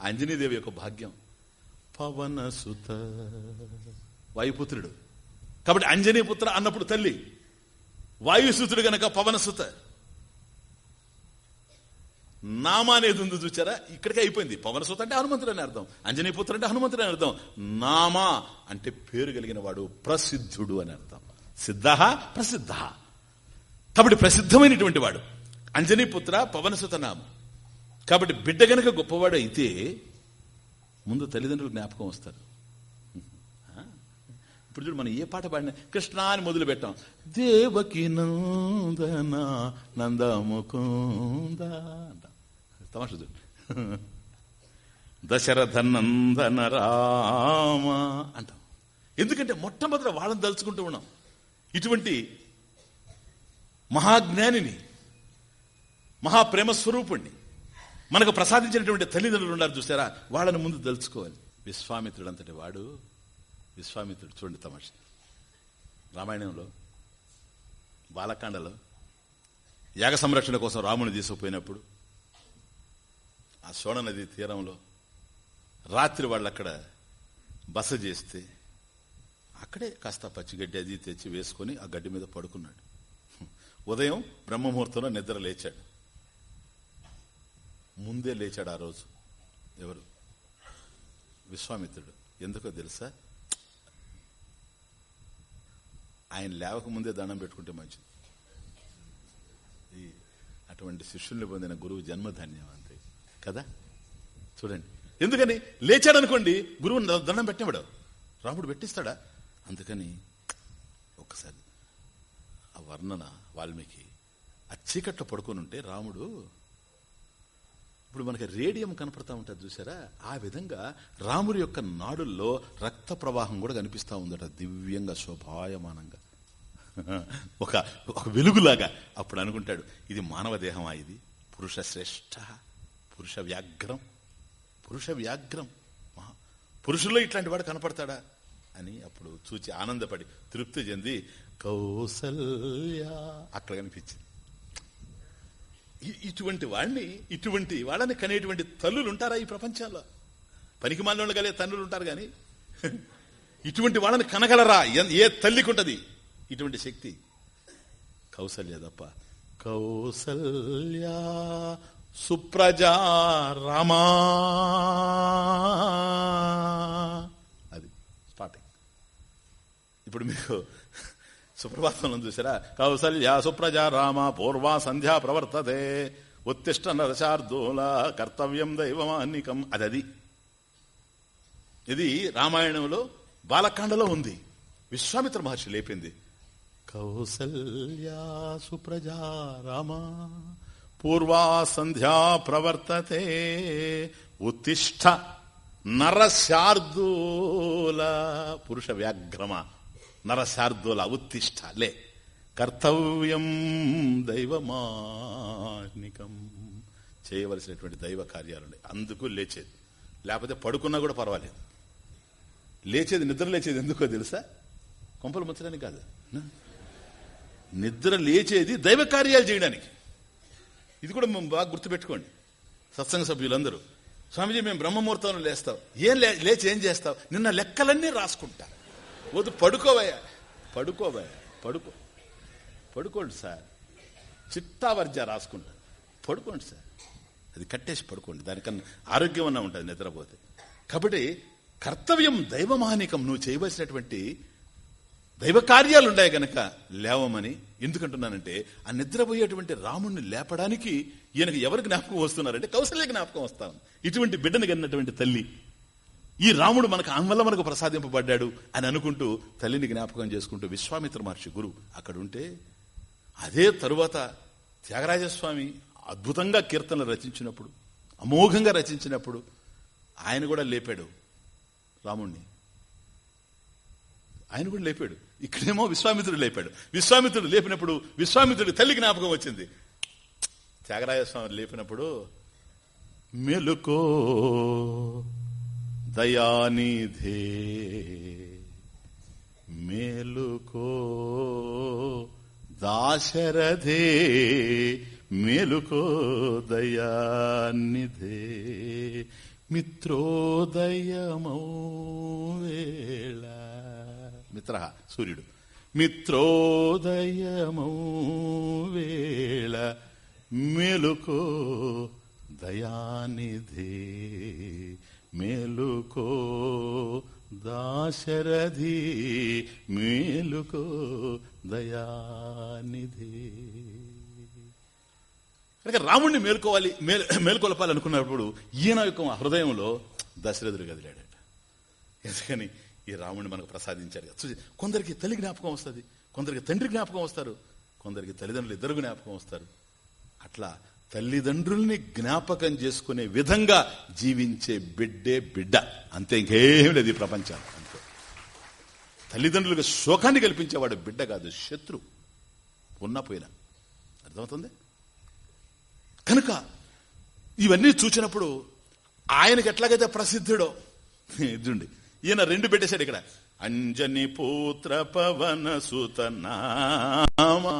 అంజనీదేవి యొక్క భాగ్యం. పవన సుత. వాయుపుత్రుడు. కాబట్టి అంజనీ పుత్ర అన్నప్పుడు తల్లి. వాయుసుతుడు గనక పవనసుత నామా అనేది ఉంది చూచారా? ఇక్కడికే అయిపోయింది. పవనసుత అంటే హనుమంతుడు అని అర్థం. అంజనీ పుత్ర అంటే హనుమంతుడు అని అర్థం. నామా అంటే పేరు కలిగిన వాడు ప్రసిద్ధుడు అని అర్థం. సిద్ధ ప్రసిద్ధ. కాబట్టి ప్రసిద్ధమైనటువంటి వాడు. అంజనీ పుత్ర కాబట్టి బిడ్డ గనక గొప్పవాడు అయితే ముందు తల్లిదండ్రులు జ్ఞాపకం వస్తారు. ఇప్పుడు చూడు మనం ఏ పాట పాడినా కృష్ణ అని మొదలు పెట్టాం. దేవకి నందన నందముకుంద అంటాం. తమాష చూడు. దశరథ నందన రామ అంటాం. ఎందుకంటే మొట్టమొదట వాళ్ళని దలుచుకుంటూ ఉన్నాం. ఇటువంటి మహాజ్ఞానిని మహాప్రేమ స్వరూపుణ్ణి మనకు ప్రసాదించినటువంటి తల్లిదండ్రులు ఉన్నారు చూసారా? వాళ్ళని ముందు దలుచుకోవాలి విశ్వామిత్రుడు అంతటి వాడు విశ్వామిత్రుడు చూడండి తమాష. రామాయణంలో బాలకాండలో యాగ సంరక్షణ కోసం రాముని తీసుకుపోయినప్పుడు ఆ సోణ నది తీరంలో రాత్రి వాళ్ళు అక్కడ బస చేస్తే అక్కడే కాస్త పచ్చిగడ్డి అది తెచ్చి వేసుకొని ఆ గడ్డి మీద పడుకున్నాడు. ఉదయం బ్రహ్మముహూర్తంలో నిద్ర లేచాడు. ముందే లేచాడు ఆ రోజు. ఎవరు? విశ్వామిత్రుడు. ఎందుకో తెలుసా? ఆయన లేవక ముందే దండం పెట్టుకుంటే మంచిది. ఈ అటువంటి శిష్యుల్ని పొందిన గురువు జన్మధన్యం అంతే. కదా? చూడండి. ఎందుకని? లేచాడు అనుకోండి గురువు దండం పెట్టినవాడు రాముడు పెట్టిస్తాడా? అందుకని ఒక్కసారి ఆ వర్ణన వాల్మీకి ఆ చీకట్లో పడుకొని ఉంటే రాముడు ఇప్పుడు మనకి రేడియం కనపడతా ఉంటుంది చూసారా? ఆ విధంగా రాముడి యొక్క నాడుల్లో రక్త ప్రవాహం కూడా కనిపిస్తూ ఉందట దివ్యంగా శోభాయమానంగా. <laughs> ఒక ఒక వెలుగులాగా అప్పుడు అనుకుంటాడు ఇది మానవ దేహమా ఇది? పురుష శ్రేష్ఠ? పురుష వ్యాఘ్రం? పురుష వ్యాఘ్రం? మహా పురుషుల్లో ఇట్లాంటి వాడు కనపడతాడా? అని అప్పుడు చూచి ఆనందపడి తృప్తి చెంది కౌసల్య అక్కడ కనిపించింది. ఇటువంటి వాళ్ళని ఇటువంటి వాళ్ళని కనేటువంటి తల్లులు ఉంటారా ఈ ప్రపంచంలో పనికి మాలిన కలిగే తల్లులు ఉంటారు కానీ ఇటువంటి వాళ్ళని కనగలరా? ఏ తల్లికి ఉంటది ఇటువంటి శక్తి కౌసల్య తప్ప. కౌసల్య సుప్రజా రామా. అది స్టార్టింగ్. ఇప్పుడు మీకు సుప్రభాతం చూసారా కౌసల్య సుప్రజా రామ పూర్వా సంధ్యా ప్రవర్తతే ఉత్తిష్ట నరశార్దూల కర్తవ్యం దైవమాన్నికం అది అది ఇది రామాయణంలో బాలకాండలో ఉంది. విశ్వామిత్ర మహర్షి లేపింది. కౌసల్యా సుప్రజా రామ పూర్వా సంధ్యా ప్రవర్తతే ఉత్తిష్ట నరశార్దూల పురుష వ్యాఘ్రమ నరశార్దుల ఉత్తిష్ట లే కర్తవ్యం దైవమానికం చేయవలసినటువంటి దైవ కార్యాలు అందుకు లేచేది. లేకపోతే పడుకున్నా కూడా పర్వాలేదు. లేచేది నిద్ర లేచేది ఎందుకో తెలుసా? కొంపలు ముచ్చడానికి కాదు. నిద్ర లేచేది దైవ కార్యాలు చేయడానికి. ఇది కూడా మేము బాగా గుర్తుపెట్టుకోండి. సత్సంగ సభ్యులందరూ. స్వామిజీ మేము బ్రహ్మముహూర్తంలో లేస్తాం. ఏం లేచి ఏం చేస్తావు నిన్న లెక్కలన్నీ రాసుకుంటా వద్దు పడుకోవయ్యా. పడుకోవయ్యా పడుకో. పడుకోండి సార్. చిత్తావర్జ రాసుకుంటా. పడుకోండి సార్. అది కట్టేసి పడుకోండి. దానికన్నా ఆరోగ్యం అన్నా ఉంటుంది నిద్రపోతే. కాబట్టి కర్తవ్యం దైవమానికం. నువ్వు చేయవలసినటువంటి దైవ కార్యాలు ఉన్నాయి గనక లేవమని. ఎందుకంటున్నానంటే ఆ నిద్రపోయేటువంటి రాముణ్ణి లేపడానికి ఈయనకు ఎవరు జ్ఞాపకం వస్తున్నారంటే కౌశల్య జ్ఞాపకం వస్తాను ఇటువంటి బిడ్డను కన్నటువంటి తల్లి ఈ రాముడు మనకు ఆమె వల్ల మనకు ప్రసాదింపబడ్డాడు అని అనుకుంటూ తల్లిని జ్ఞాపకం చేసుకుంటూ విశ్వామిత్ర మహర్షి గురు అక్కడుంటే అదే తరువాత త్యాగరాజస్వామి అద్భుతంగా కీర్తనలు రచించినప్పుడు అమోఘంగా రచించినప్పుడు ఆయన కూడా లేపాడు రాముణ్ణి. ఆయన కూడా లేపాడు. ఇక్కడేమో విశ్వామిత్రుడు లేపాడు. విశ్వామిత్రుడు లేపినప్పుడు విశ్వామిత్రుడు తల్లి జ్ఞాపకం వచ్చింది. త్యాగరాజస్వామి లేపినప్పుడు మెలుకో దయానిధే మేలుకో దాశరథే మేలుకో దయానిధే మిత్రోదయమౌ వేళ మిత్ర సూర్యుడు. మిత్రోదయమౌ వేళ మేలుకో దయానిధే. మేలుకో దాశరథి మేలుకో దయానిధి. కనుక రాముణ్ణి మేల్కోవాలి మేలు మేల్కొలపాలనుకున్నప్పుడు ఈయన యొక్క హృదయంలో దశరథుడు కదిలాడట. ఎందుకని? ఈ రాముడిని మనకు ప్రసాదించారు కదా. కొందరికి తల్లి జ్ఞాపకం వస్తుంది కొందరికి తండ్రి జ్ఞాపకం వస్తారు కొందరికి తల్లిదండ్రులు ఇద్దరు జ్ఞాపకం వస్తారు. అట్లా తల్లిదండ్రుల్ని జ్ఞాపకం చేసుకునే విధంగా జీవించే బిడ్డే బిడ్డ. అంతే ఇంకేం లేదు ఈ ప్రపంచం. అంతే. తల్లిదండ్రులకు శోకాన్ని కల్పించేవాడు బిడ్డ కాదు శత్రు. ఉన్నా పోయినా అర్థమవుతుంది? కనుక ఇవన్నీ చూసినప్పుడు ఆయనకి ఎట్లాగైతే ప్రసిద్ధుడో ఇదండి ఈయన రెండు పెట్టేశాడు ఇక్కడ. అంజని పూత్ర పవన సుతనామా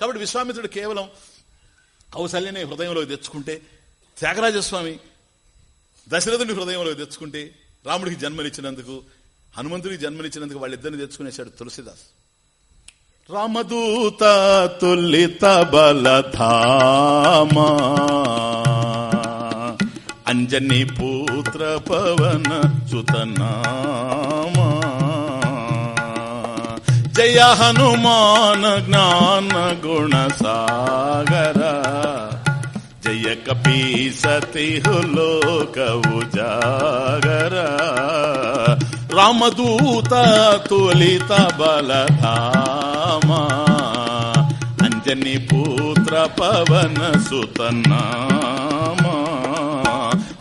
కాబట్టి విశ్వామిత్రుడు కేవలం కౌశల్యని హృదయంలోకి తెచ్చుకుంటే త్యాగరాజస్వామి దశరథుని హృదయంలోకి తెచ్చుకుంటే రాముడికి జన్మనిచ్చినందుకు హనుమంతుడికి జన్మనిచ్చినందుకు వాళ్ళిద్దరిని తెచ్చుకునేశాడు తులసిదాస్. రామదూత తులిత బలధామా అంజని పుత్ర పవన సుతనామ జయ హనుమాన జ్ఞాన గుణ సాగర జయ కపీ సతి జాగర రామదూత తులిత బలధామా అంజని పుత్ర పవన సుతనామా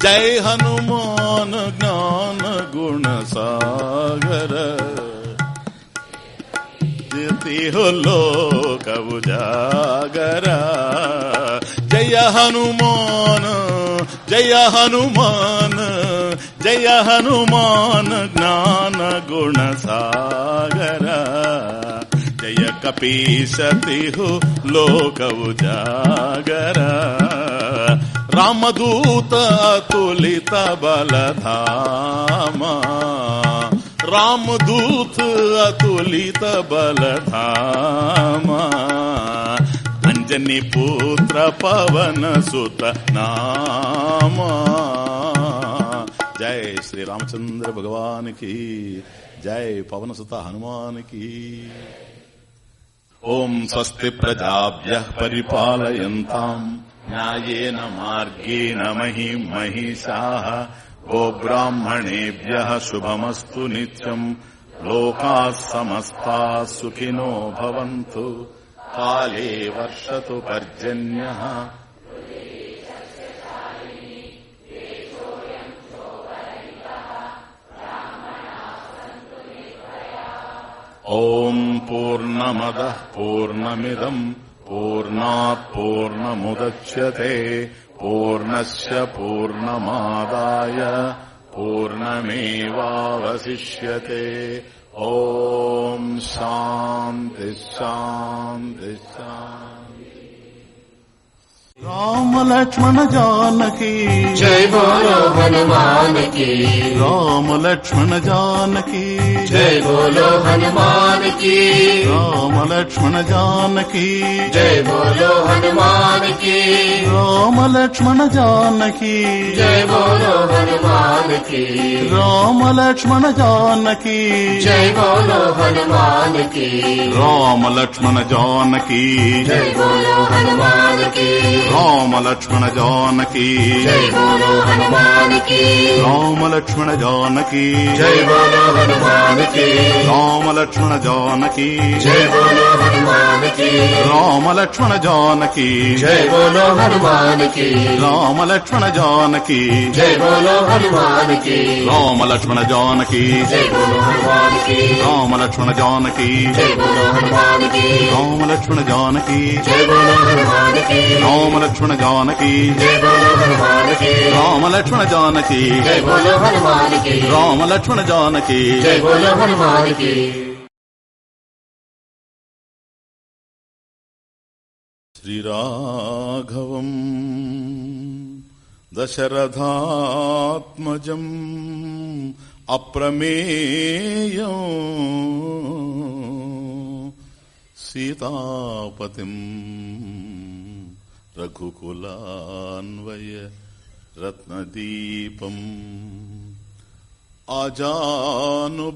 జయ హనుమాన జ్ఞాన గుణ సాగర లోక ఉజాగర జయ హనుమాన్ జయ హనుమాన్ జయ హనుమాన్ జ్ఞాన గుణ సాగర జయ కపీశతి లోక ఉజాగర రామదూత తులిత బలధామా రామదూత అతులిత బలధామా. అంజని పుత్ర పవన సుత నామా. జై శ్రీ రామచంద్ర భగవానికి జై పవన సుత హనుమానికి. ఓం స్వస్తి ప్రజాభ్య పరిపాలయంతాం. న్యాయేన మార్గేణ మహి మహిషా. గో गोब्राह्मणेभ्यः शुभमस्तु नित्यम्। लोकाः समस्ताः सुखिनो भवन्तु। काले वर्षतु पर्जन्यः। ॐ पूर्णमदः पूर्णमिदम्। पूर्णात् पूर्णमुदच्यते। पूर्णस्य पूर्णमादाय पूर्णमेवावशिष्यते। ॐ शान्ति शान्ति राम लक्ष्मण जानकी। जय बोलो हनुमान की। राम लक्ष्मण जानकी। जय बोलो हनुमान की। लक्ष्मण जानकी। जय बोलो हनुमान की। राम लक्ष्मण जानकी। जय बोलो हनुमान की। राम लक्ष्मण जानकी। जय बोलो हनुमान की। राम लक्ष्मण जानकी। जय बोलो हनुमान की। राम लक्ष्मण जानकी। जय बोलो हनुमान की। राम लक्ष्मण जानकी। जय बोलो हनुमान की। राम लक्ष्मण जानकी। जय बोलो बोलो हनुमान की। राम लक्ष्मण जानकी जय बोलो हनुमान की। राम लक्ष्मण जानकी जय बोलो हनुमान की। राम लक्ष्मण जानकी जय बोलो हनुमान की। राम लक्ष्मण जानकी जय बोलो हनुमान की। राम लक्ष्मण जानकी जय बोलो हनुमान की। राम लक्ष्मण जानकी जय बोलो हनुमान की। राम लक्ष्मण जानकी जय बोलो हनुमान की। राम लक्ष्मण जानकी जय बोलो हनुमान की। श्रीराघवम् दशरथात्मजम् अमेय सीतापतिम् रघुकुलान्वय रत्नदीपम् आजानुबाहुम्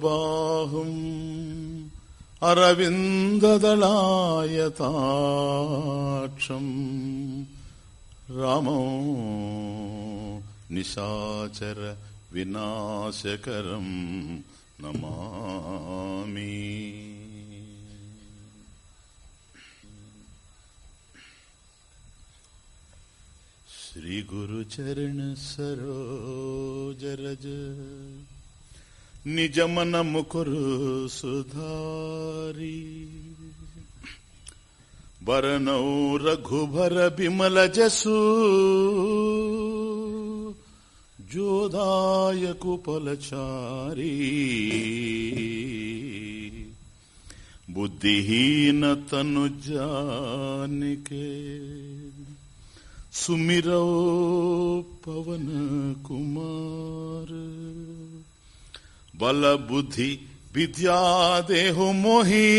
अरविन्ददलायताक्षम् रामो निशाचर विनाशकरम् नमामि श्रीगुरुचरण सरोजरज నిజమన ముకురు సుధారి. వరణౌ రఘుభర బిమల జసు. జోదాయకు పలచారి. బుద్ధిహీన తను జానికే. సుమిరో పవన కుమార్. बल बुद्धि विद्या देहु मोही।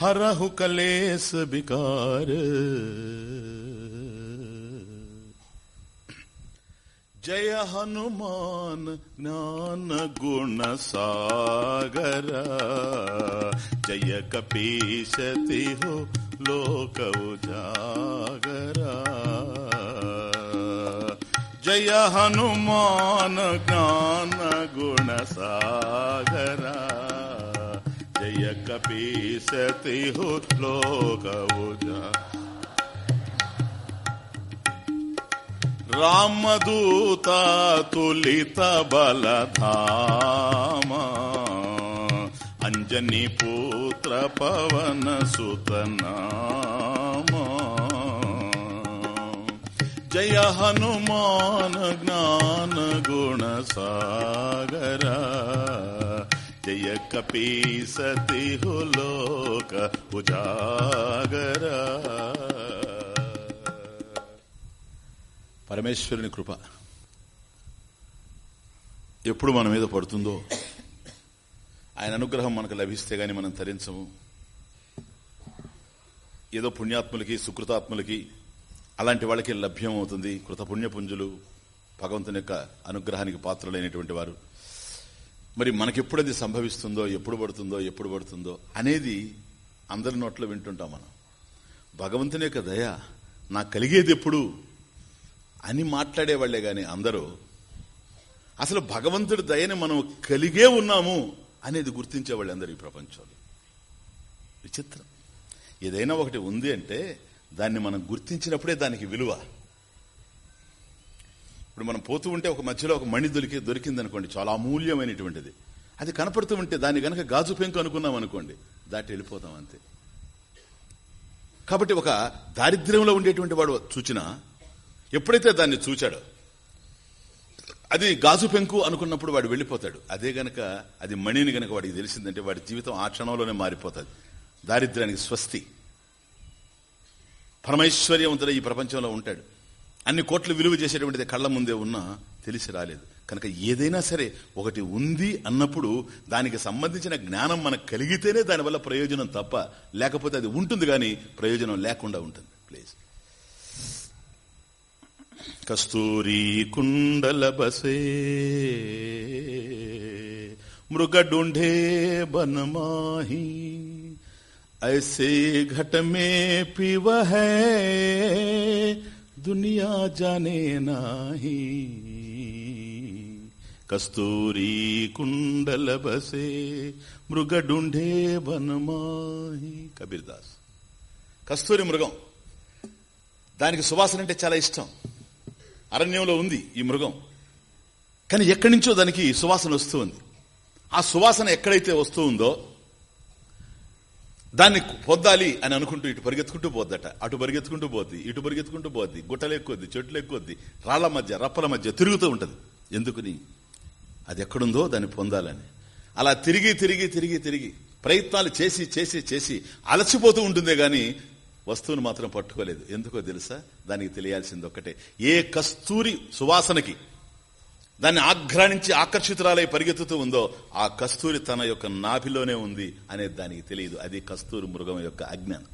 हरहु कलेस विकार। जय हनुमान ज्ञान गुण सागर। जय कपीशति हो लोक उजागरा। జయ హనుమాన జ్ఞాన గుణ సాగర. జయ కపీసతి హుత్లోకవుజ రామదూత తులిత బలధామ. అంజని పుత్ర పవన సుతనామ. జయ హనుమాన జ్ఞాన గుణ సాగర జయ కపీసతి హులోక ఉజాగర పరమేశ్వరుని కృప ఎప్పుడు మన మీద పడుతుందో ఆయన అనుగ్రహం మనకు లభిస్తే గాని మనం తరించము. ఏదో పుణ్యాత్ములకి సుకృతాత్ములకి అలాంటి వాళ్ళకి లభ్యం అవుతుంది. కృతపుణ్యపుంజులు భగవంతుని యొక్క అనుగ్రహానికి పాత్రలైనటువంటి వారు. మరి మనకెప్పుడు అది సంభవిస్తుందో ఎప్పుడు పడుతుందో ఎప్పుడు పడుతుందో అనేది అందరి నోట్లో వింటుంటాం మనం. భగవంతుని యొక్క దయ నాకు కలిగేది ఎప్పుడు అని మాట్లాడేవాళ్ళే గాని అందరూ అసలు భగవంతుడి దయని మనం కలిగే ఉన్నాము అనేది గుర్తించేవాళ్ళు అందరు ఈ ప్రపంచంలో. విచిత్రం. ఏదైనా ఒకటి ఉంది అంటే దాన్ని మనం గుర్తించినప్పుడే దానికి విలువ. ఇప్పుడు మనం పోతూ ఉంటే ఒక మధ్యలో ఒక మణి దొరికి దొరికింది అనుకోండి చాలా అమూల్యమైనటువంటిది. అది కనపడుతూ ఉంటే దాన్ని గనక గాజు పెంకు అనుకున్నాం అనుకోండి దాటి వెళ్ళిపోతాం అంతే. కాబట్టి ఒక దారిద్ర్యంలో ఉండేటువంటి వాడు చూచిన ఎప్పుడైతే దాన్ని చూచాడో అది గాజు పెంకు అనుకున్నప్పుడు వాడు వెళ్ళిపోతాడు. అదే గనక అది మణిని గనక వాడికి తెలిసిందంటే వాడి జీవితం ఆ క్షణంలోనే మారిపోతుంది. దారిద్ర్యానికి స్వస్తి. పరమైశ్వర్యవంతుడు ఈ ప్రపంచంలో ఉంటాడు. అన్ని కోట్లు విలువ చేసేటువంటిది కళ్ళ ముందే ఉన్నా తెలిసి రాలేదు. కనుక ఏదైనా సరే ఒకటి ఉంది అన్నప్పుడు దానికి సంబంధించిన జ్ఞానం మనకు కలిగితేనే దానివల్ల ప్రయోజనం తప్ప లేకపోతే అది ఉంటుంది కానీ ప్రయోజనం లేకుండా ఉంటుంది. ప్లీజ్. కస్తూరి కుండల బసే మృగడుండే బనమాహి ऐसे घट में पीव है दुनिया जाने नाही కస్తూరి కుండల బసే మృగ ढूंढे బన్ మాహి కబీర్ దాస్ కస్తూరి మృగం దానికి సువాసన అంటే చాలా ఇష్టం అరణ్యంలో ఉంది ఈ మృగం కానీ ఎక్కడి నుంచో దానికి సువాసన వస్తూ ఉంది ఆ సువాసన ఎక్కడైతే వస్తూ ఉందో దాన్ని పొద్దాలి అని అనుకుంటూ ఇటు పరిగెత్తుకుంటూ పోద్దట. అటు పరిగెత్తుకుంటూ పోద్ది ఇటు పరిగెత్తుకుంటూ పోద్ది గుట్టలు ఎక్కువద్ది చెట్లు ఎక్కువద్ది రాళ్ళ మధ్య రప్పల మధ్య తిరుగుతూ ఉంటుంది. ఎందుకుని? అది ఎక్కడుందో దాన్ని పొందాలని. అలా తిరిగి తిరిగి తిరిగి తిరిగి ప్రయత్నాలు చేసి చేసి చేసి అలసిపోతూ ఉంటుందే గాని వస్తువును మాత్రం పట్టుకోలేదు. ఎందుకో తెలుసా? దానికి తెలియాల్సింది ఒక్కటే ఏ కస్తూరి సువాసనకి దాన్ని ఆఘ్రానించి ఆకర్షితురాలై పరిగెత్తుతూ ఉందో ఆ కస్తూరి తన యొక్క నాభిలోనే ఉంది అనేది దానికి తెలియదు. అది కస్తూరి మృగం యొక్క అజ్ఞానం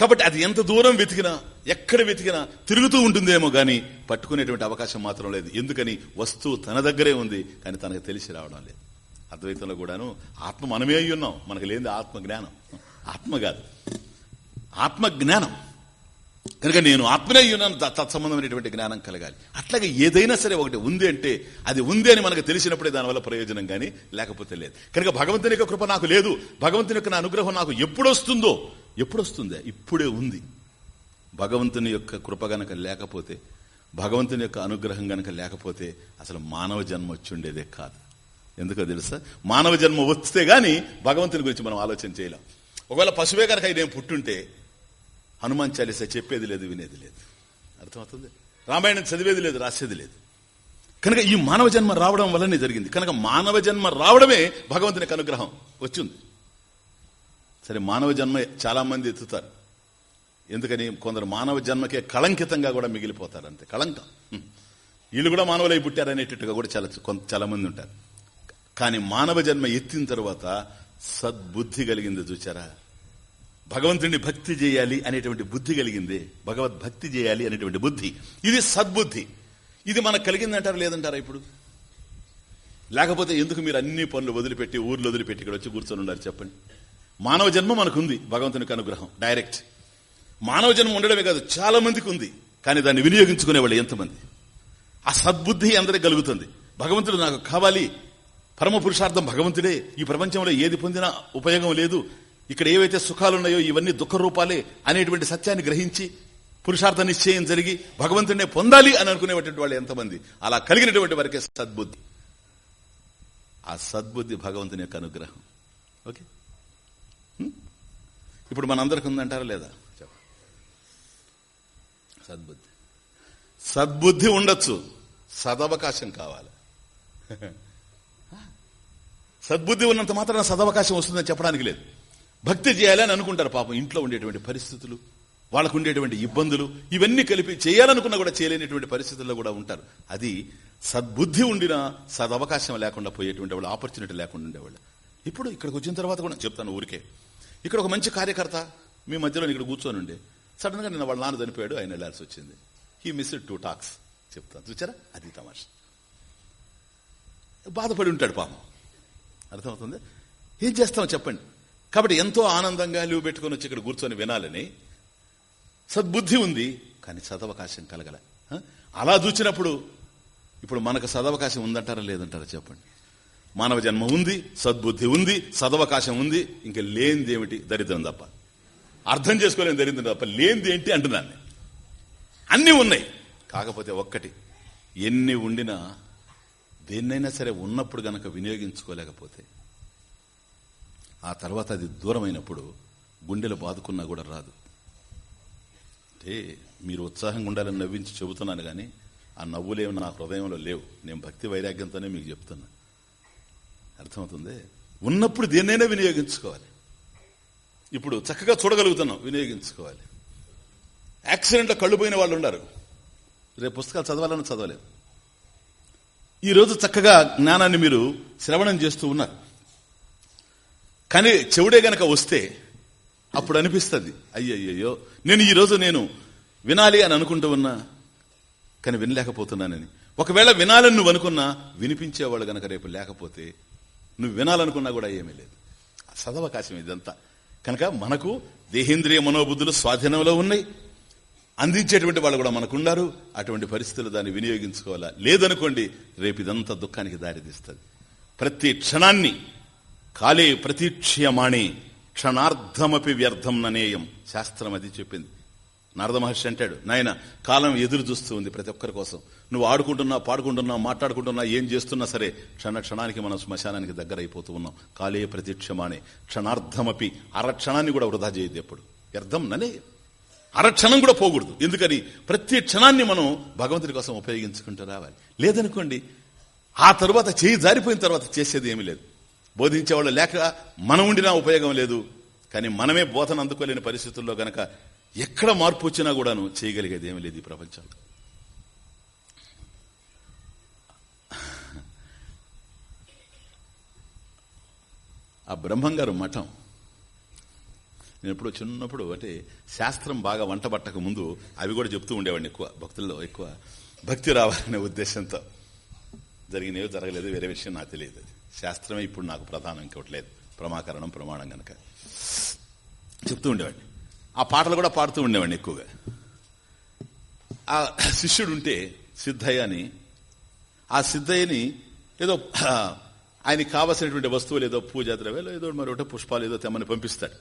కాబట్టి అది ఎంత దూరం వెతికినా ఎక్కడ వెతికినా తిరుగుతూ ఉంటుందేమో గాని పట్టుకునేటువంటి అవకాశం మాత్రం లేదు. ఎందుకని? వస్తువు తన దగ్గరే ఉంది కానీ తనకు తెలిసి రావడం లేదు. అద్వైతంలో కూడాను ఆత్మ మనమే అయి ఉన్నాం. మనకు లేని ఆత్మ జ్ఞానం ఆత్మ కాదు. ఆత్మ జ్ఞానం కనుక నేను ఆత్మనే తత్సంబంధమైనటువంటి జ్ఞానం కలగాలి. అట్లాగే ఏదైనా సరే ఒకటి ఉంది అంటే అది ఉంది అని మనకు తెలిసినప్పుడే దానివల్ల ప్రయోజనం కానీ లేకపోతే లేదు. కనుక భగవంతుని యొక్క కృప నాకు లేదు. భగవంతుని యొక్క నా అనుగ్రహం నాకు ఎప్పుడు వస్తుందో ఎప్పుడు వస్తుందా ఇప్పుడే ఉంది. భగవంతుని యొక్క కృప గనక లేకపోతే భగవంతుని యొక్క అనుగ్రహం గనక లేకపోతే అసలు మానవ జన్మ వచ్చి ఉండేదే కాదు. ఎందుకో తెలుసా? మానవ జన్మ వస్తే గాని భగవంతుని గురించి మనం ఆలోచన చేయలేం. ఒకవేళ పశువే కనుక నేను పుట్టుంటే హనుమాన్ చాలీస చెప్పేది లేదు వినేది లేదు. అర్థమవుతుంది? రామాయణం చదివేది లేదు రాసేది లేదు. కనుక ఈ మానవ జన్మ రావడం వల్లనే జరిగింది. కనుక మానవ జన్మ రావడమే భగవంతునికి అనుగ్రహం. వచ్చింది. సరే మానవ జన్మ చాలా మంది ఎత్తుతారు. ఎందుకని? కొందరు మానవ జన్మకే కళంకితంగా కూడా మిగిలిపోతారు అంతే. కళంకం. వీళ్ళు కూడా మానవులై పుట్టారనేటట్టుగా కూడా చాలా కొంత చాలా మంది ఉంటారు. కానీ మానవ జన్మ ఎత్తిన తర్వాత సద్బుద్ధి కలిగింది చూచారా? భగవంతుడిని భక్తి చేయాలి అనేటువంటి బుద్ధి కలిగింది. భగవద్భక్తి చేయాలి అనేటువంటి బుద్ధి. ఇది సద్బుద్ధి. ఇది మనకు కలిగిందంటారా లేదంటారా ఇప్పుడు? లేకపోతే ఎందుకు మీరు అన్ని పనులు వదిలిపెట్టి ఊర్లు వదిలిపెట్టి ఇక్కడ వచ్చి కూర్చొని ఉన్నారు చెప్పండి? మానవ జన్మ మనకుంది భగవంతునికి అనుగ్రహం డైరెక్ట్. మానవ జన్మ ఉండడమే కాదు చాలా మందికి ఉంది కానీ దాన్ని వినియోగించుకునే వాళ్ళు ఎంతమంది? ఆ సద్బుద్ధి అందరికి కలుగుతుంది. భగవంతుడు నాకు కావాలి. పరమ పురుషార్థం భగవంతుడే. ఈ ప్రపంచంలో ఏది పొందినా ఉపయోగం లేదు. ఇక్కడ ఏవైతే సుఖాలున్నాయో ఇవన్నీ దుఃఖ రూపాలే అనేటువంటి సత్యాన్ని గ్రహించి పురుషార్థ నిశ్చయం జరిగి భగవంతుడినే పొందాలి అని అనుకునేటువంటి వాళ్ళు ఎంతమంది? అలా కలిగినటువంటి వారికే సద్బుద్ధి. ఆ సద్బుద్ధి భగవంతుని యొక్క అనుగ్రహం. ఓకే? ఇప్పుడు మనందరికి ఉందంటారా లేదా? సద్బుద్ధి. సద్బుద్ధి ఉండొచ్చు. సదవకాశం కావాలి. <laughs> సద్బుద్ధి ఉన్నంత మాత్రం సదవకాశం వస్తుందని చెప్పడానికి లేదు. భక్తి చేయాలని అనుకుంటారు పాపం ఇంట్లో ఉండేటువంటి పరిస్థితులు వాళ్ళకు ఉండేటువంటి ఇబ్బందులు ఇవన్నీ కలిపి చేయాలనుకున్నా కూడా చేయలేనటువంటి పరిస్థితుల్లో కూడా ఉంటారు. అది సద్బుద్ధి ఉండినా సదవకాశం లేకుండా పోయేటువంటి వాళ్ళు ఆపర్చునిటీ లేకుండా ఉండేవాళ్ళు. ఇప్పుడు ఇక్కడికి వచ్చిన తర్వాత కూడా చెప్తాను ఊరికే. ఇక్కడ ఒక మంచి కార్యకర్త మీ మధ్యలో ఇక్కడ కూర్చొని ఉండే. సడన్గా నిన్న వాళ్ళ నాన్న చనిపోయాడు ఆయన వెళ్ళాల్సి వచ్చింది. హీ మిస్ టూ టాక్స్ చెప్తాను. చూచారా అది తమాష. బాధపడి ఉంటాడు పాపం. అర్థమవుతుంది? ఏం చేస్తాం చెప్పండి. కాబట్టి ఎంతో ఆనందంగా లీవ్ పెట్టుకొని వచ్చి ఇక్కడ కూర్చొని వినాలని సద్బుద్ధి ఉంది కానీ సదవకాశం కలగల. అలా చూచినప్పుడు ఇప్పుడు మనకు సదవకాశం ఉందంటారా లేదంటారా చెప్పండి. మానవ జన్మ ఉంది సద్బుద్ధి ఉంది సదవకాశం ఉంది ఇంకా లేనిది ఏమిటి? దరిద్రం తప్ప. అర్థం చేసుకోలేని దరిద్రం తప్ప. లేనిది ఏంటి అంటున్నాను అన్నీ ఉన్నాయి. కాకపోతే ఒక్కటి ఎన్ని ఉండినా దేన్నైనా సరే ఉన్నప్పుడు గనక వినియోగించుకోలేకపోతే ఆ తర్వాత అది దూరమైనప్పుడు గుండెలు బాదుకున్నా కూడా రాదు. అంటే మీరు ఉత్సాహంగా ఉండాలని నవ్వించి చెబుతున్నాను కానీ ఆ నవ్వులేవి నా హృదయంలో లేవు. నేను భక్తి వైరాగ్యంతోనే మీకు చెప్తున్నా. అర్థమవుతుంది? ఉన్నప్పుడు దేన్నైనా వినియోగించుకోవాలి. ఇప్పుడు చక్కగా చూడగలుగుతున్నాం వినియోగించుకోవాలి. యాక్సిడెంట్లో కళ్ళు పోయిన వాళ్ళు ఉన్నారు. రేపు పుస్తకాలు చదవాలని చదవలేదు ఈరోజు చక్కగా జ్ఞానాన్ని మీరు శ్రవణం చేస్తూ ఉన్నారు. కానీ చెవుడే గనక వస్తే అప్పుడు అనిపిస్తుంది అయ్యయ్యో నేను ఈరోజు నేను వినాలి అని అనుకుంటూ ఉన్నా కానీ వినలేకపోతున్నానని. ఒకవేళ వినాలని నువ్వు అనుకున్నా వినిపించేవాళ్ళు గనక రేపు లేకపోతే నువ్వు వినాలనుకున్నా కూడా ఏమీ లేదు. సదవకాశం ఇదంతా. కనుక మనకు దేహేంద్రియ మనోబుద్ధులు స్వాధీనంలో ఉన్నాయి. అందించేటువంటి వాళ్ళు కూడా మనకున్నారు అటువంటి పరిస్థితులు దాన్ని వినియోగించుకోవాలా? లేదనుకోండి రేపు ఇదంతా దుఃఖానికి దారితీస్తుంది. ప్రతి క్షణాన్ని కాలే ప్రతీక్ష్యమాణి క్షణార్థమపి వ్యర్థం ననేయం. శాస్త్రం అది చెప్పింది. నారద మహర్షి అంటాడు నాయన కాలం ఎదురు చూస్తూ ఉంది ప్రతి ఒక్కరి కోసం. నువ్వు ఆడుకుంటున్నా పాడుకుంటున్నా మాట్లాడుకుంటున్నా ఏం చేస్తున్నా సరే క్షణ క్షణానికి మనం శ్మశానానికి దగ్గర అయిపోతూ ఉన్నాం. కాలే ప్రతీక్షమానే క్షణార్థమపి అరక్షణాన్ని కూడా వృధా చేయదు ఎప్పుడు. వ్యర్థం ననే అరక్షణం కూడా పోకూడదు. ఎందుకని? ప్రతి క్షణాన్ని మనం భగవంతుడి కోసం ఉపయోగించుకుంటూ రావాలి. లేదనుకోండి ఆ తర్వాత చేయి జారిపోయిన తర్వాత చేసేది ఏమీ లేదు. బోధించేవాళ్ళు లేక మనం ఉండినా ఉపయోగం లేదు. కానీ మనమే బోధన అందుకోలేని పరిస్థితుల్లో గనక ఎక్కడ మార్పు వచ్చినా కూడాను చేయగలిగేది ఏమీ లేదు ఈ ప్రపంచంలో. ఆ బ్రహ్మంగారు మఠం. నేను ఎప్పుడు చిన్నప్పుడు అంటే శాస్త్రం బాగా వంట పట్టక ముందు అవి కూడా చెప్తూ ఉండేవాడిని ఎక్కువ భక్తుల్లో ఎక్కువ. భక్తి రావాలనే ఉద్దేశంతో. జరిగినవి జరగలేదు వేరే విషయం నాకు తెలియదు అది. శాస్త్రమే ఇప్పుడు నాకు ప్రధానం ఇంకోటి లేదు. ప్రమాకరణం ప్రమాణం గనక. చెప్తూ ఉండేవాడిని. ఆ పాటలు కూడా పాడుతూ ఉండేవాడిని ఎక్కువగా. ఆ శిష్యుడు ఉంటే సిద్ధయ్య అని ఆ సిద్ధయ్యని ఏదో ఆయనకి కావలసినటువంటి వస్తువులు ఏదో పూజా ద్రవ్యాలు ఏదో మరొకటి పుష్పాలు ఏదో తెమ్మని పంపిస్తాడు.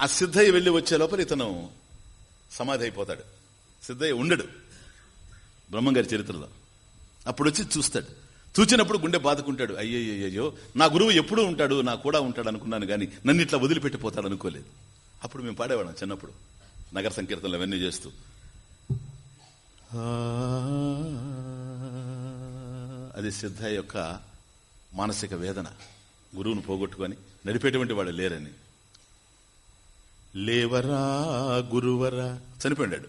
ఆ సిద్ధయ్య వెళ్ళి వచ్చే లోపల ఇతను సమాధి అయిపోతాడు. సిద్ధయ్య ఉండడు. బ్రహ్మంగారి చరిత్రలో. అప్పుడు వచ్చి చూస్తాడు. చూచినప్పుడు గుండె బాదుకుంటాడు. అయ్యయ్యో నా గురువు ఎప్పుడూ ఉంటాడు నా కూడా ఉంటాడు అనుకున్నాను కానీ నన్ను ఇట్లా వదిలిపెట్టిపోతాడు అనుకోలేదు. అప్పుడు మేము పాడేవాళ్ళం చిన్నప్పుడు నగర సంకీర్తనలు అవన్నీ చేస్తూ. అది సిద్ధ యొక్క మానసిక వేదన. గురువును పోగొట్టుకొని నడిపేటువంటి వాడు లేరని. లేవరా గురువరా చనిపోయాడు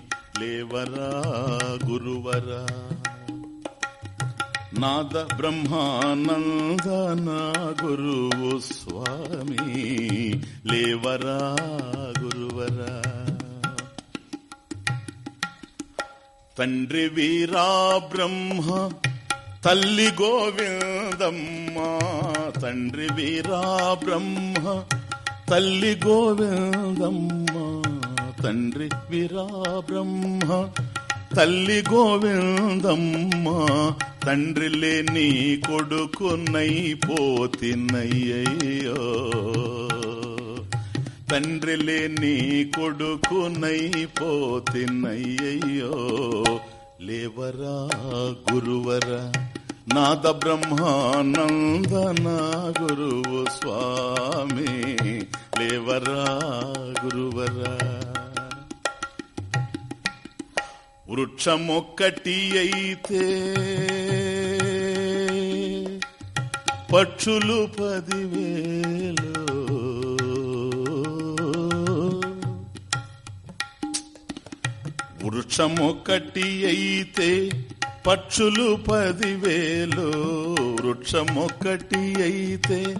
దేవరా గురువరా? నాద బ్రహ్మానందన గురువు స్వామి లేవరా గురువరా? తండ్రి వీరా బ్రహ్మ తల్లి గోవిందమ్మ. తండ్రి వీరా బ్రహ్మ తల్లి గోవిందమ్మ. తండ్రి వీరా బ్రహ్మ తల్లి గోవిందమ్మ తండ్రి లేని కొడుకునైపోతినయ్యో తండ్రి లేని కొడుకునైపోతినయ్యో లేవరా గురువరా నాద బ్రహ్మానందన గురువు స్వామి. లేవరా గురువరా. వృక్షమొక్కటి అయితే పక్షులు పదివేలు. వృక్షమొక్కటి అయితే పక్షులు పదివేలు. వృక్షమొక్కటి అయితే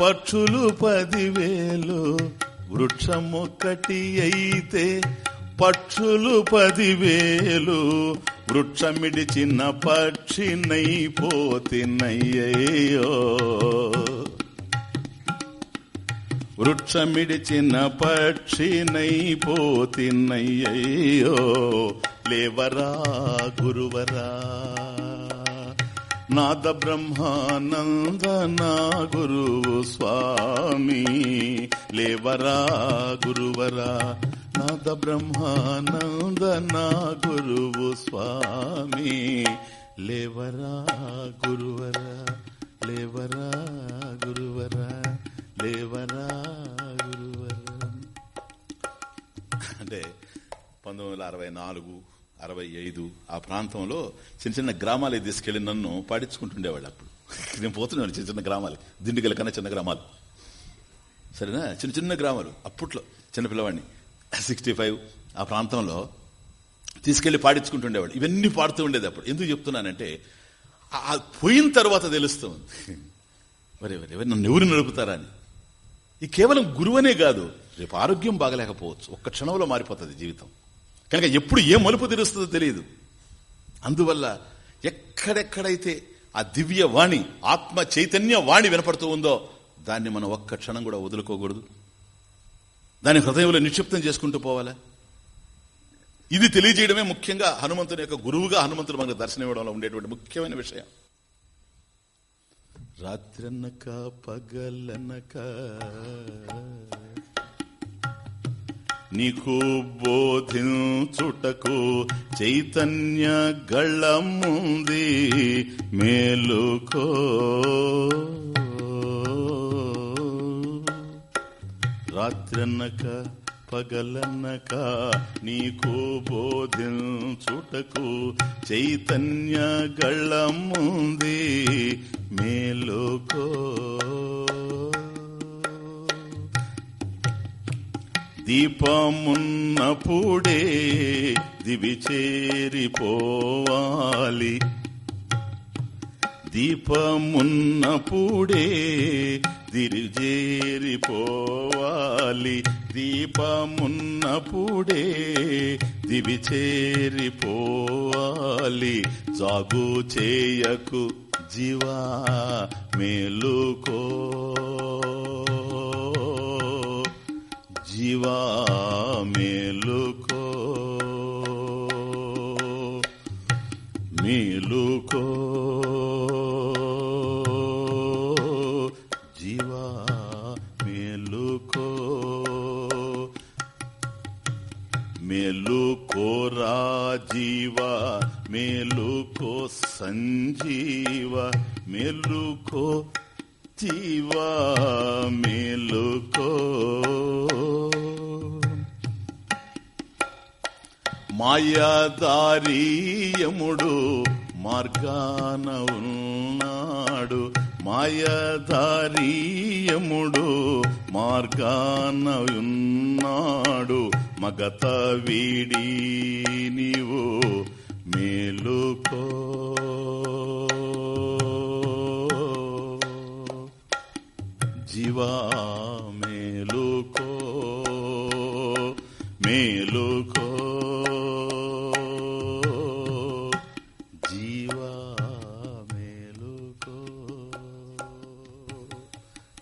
పక్షులు పదివేలు. వృక్షమొక్కటి అయితే పక్షులు పదివేలు వృక్షమిడిచిన పక్షినైపోతినయ్యో వృక్షమిడిచిన పక్షినైపోతినయ్యో లేవరా గురువరా నాద బ్రహ్మానందన గురువు స్వామి. లేవరా గురువరా నాద బ్రహ్మానంద నా గురువు స్వామి. లేవరా గురువరా లేవరా గురువరా లేవరా గురువరా. అంటే పంతొమ్మిది వందల అరవై నాలుగు అరవై ఐదు ఆ ప్రాంతంలో చిన్న చిన్న గ్రామాలే తీసుకెళ్ళి నన్ను పాడించుకుంటుండేవాళ్ళు అప్పుడు. నేను పోతున్నాను చిన్న చిన్న గ్రామాలు. దిండుగల కన్నా చిన్న గ్రామాలు. సరేనా? చిన్న చిన్న గ్రామాలు. అప్పట్లో చిన్నపిల్లవాడిని. సిక్స్టీ ఫైవ్ ఆ ప్రాంతంలో తీసుకెళ్ళి పాడించుకుంటుండేవాడు. ఇవన్నీ పాడుతూ ఉండేది అప్పుడు. ఎందుకు చెప్తున్నానంటే ఆ- పోయిన తర్వాత తెలుస్తుంది. మరి ఎవరు నన్ను ఎవరు నడుపుతారా అని. ఈ కేవలం గురువనే కాదు రేపు ఆరోగ్యం బాగలేకపోవచ్చు. ఒక్క క్షణంలో మారిపోతుంది జీవితం. కనుక ఎప్పుడు ఏ మలుపు తెరుస్తుందో తెలియదు. అందువల్ల ఎక్కడెక్కడైతే ఆ దివ్య వాణి ఆత్మ చైతన్య వాణి వినపడుతూ ఉందో దాన్ని మనం ఒక్క క్షణం కూడా వదులుకోకూడదు. దాని హృదయంలో నిక్షిప్తం చేసుకుంటూ పోవాలా? ఇది తెలియజేయడమే ముఖ్యంగా హనుమంతుని యొక్క గురువుగా హనుమంతుడు మనకు దర్శనం ఇవ్వడంలో ఉండేటువంటి ముఖ్యమైన విషయం. రాత్రనక పగలనక నీకు బోధించుటకు చైతన్య గళ్ళముంది మేలుకో. రాత్రన్నక పగలన్నక నీకు బోధించుటకు చైతన్య గళ్ళముంది మేలుకో దీపమున్నప్పుడే దివి చేరిపోవాలి దీపమున్నప్పుడే దిరిజేరిపోవాలి. దీపమున్నప్పుడే దివి చేరిపోవాలి జాగు చేయకు జీవా మేలుకో. జీవా మేలుకో. మేలుకో. జీవా మేలుకో సంజీవ మేలుకో జీవా మేలుకో. మాయాదారీయముడు మార్గాన ఉన్నాడు. మాయాదారీయముడు మార్గాన ఉన్నాడు. మగత వీడి నీవు మేలుకో. జీవా మేలుకో మేలుకో. జీవా మేలుకో.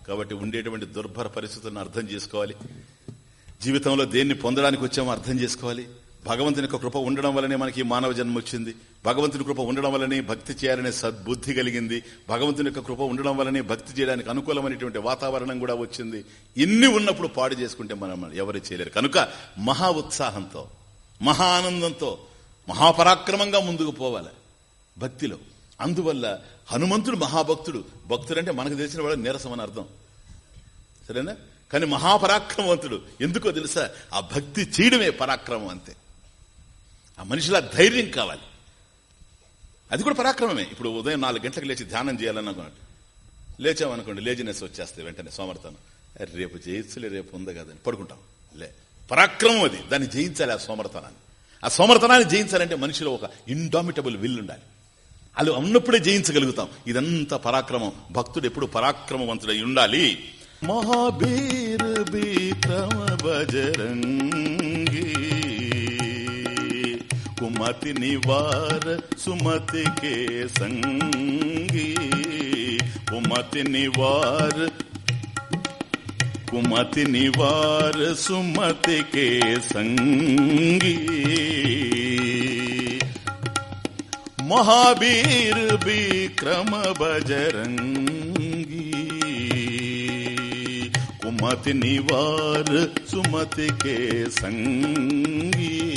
కాబట్టి ఉండేటువంటి దుర్భర పరిస్థితులను అర్థం చేసుకోవాలి. జీవితంలో దేన్ని పొందడానికి వచ్చామో అర్థం చేసుకోవాలి. భగవంతుని యొక్క కృప ఉండడం వల్లనే మనకి మానవ జన్మ వచ్చింది. భగవంతుని కృప ఉండడం వల్లనే భక్తి చేయాలనే సద్బుద్ధి కలిగింది. భగవంతుని యొక్క కృప ఉండడం వల్లనే భక్తి చేయడానికి అనుకూలమైనటువంటి వాతావరణం కూడా వచ్చింది. ఇన్ని ఉన్నప్పుడు పాడు చేసుకుంటే మనం ఎవరు చేయలేరు. కనుక మహా ఉత్సాహంతో మహా ఆనందంతో మహాపరాక్రమంగా ముందుకు పోవాలి. భక్తిలో. అందువల్ల హనుమంతుడు మహాభక్తుడు భక్తుడంటే మనకు తెలిసిన వాడు నీరసం అని అర్థం. సరేనా? కానీ మహాపరాక్రమవంతుడు. ఎందుకో తెలుసా? ఆ భక్తి చేయడమే పరాక్రమం అంతే. ఆ మనిషిలా ధైర్యం కావాలి. అది కూడా పరాక్రమమే. ఇప్పుడు ఉదయం నాలుగు గంటలకు లేచి ధ్యానం చేయాలనుకున్నాడు లేచామనుకోండి లేజినెస్ వచ్చేస్తే వెంటనే సోమర్థనం రేపు జయించలే రేపు ఉంది కదని పడుకుంటాం. లే పరాక్రమం అది. దాన్ని జయించాలి ఆ సోమర్థనాన్ని ఆ సోమర్థనాన్ని జయించాలంటే మనిషిలో ఒక ఇండామిటబుల్ విల్ ఉండాలి. అది ఉన్నప్పుడే జయించగలుగుతాం. ఇదంతా పరాక్రమం. భక్తుడు ఎప్పుడు పరాక్రమవంతుడై ఉండాలి. महावीर बीतम बजरंगी कुमति निवार सुमति के संगी कुमति निवार कुमति निवार सुमति के संगी महावीर विक्रम बजरंगी कुम కుమతి సుమతి కే సంగీ.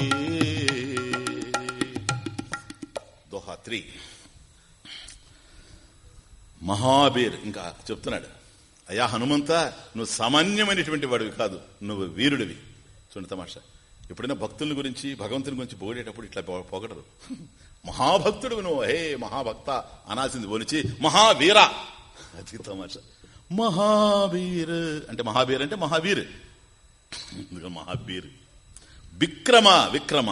దోహా త్రీ. ఇంకా చెప్తున్నాడు. అయ్యా హనుమంత నువ్వు సామాన్యమైనటువంటి వాడివి కాదు నువ్వు వీరుడివి. చూడండి తమాషా. ఎప్పుడైనా భక్తుల గురించి భగవంతుని గురించి పొగిడేటప్పుడు ఇట్లా పోగడరు మహాభక్తుడు నువ్వు. హే మహాభక్త అనాల్సింది పోనిచి మహావీర. అది తమాషా. మహావీర్. అంటే మహావీర్ అంటే మహావీర్. మహావీర్. విక్రమ విక్రమ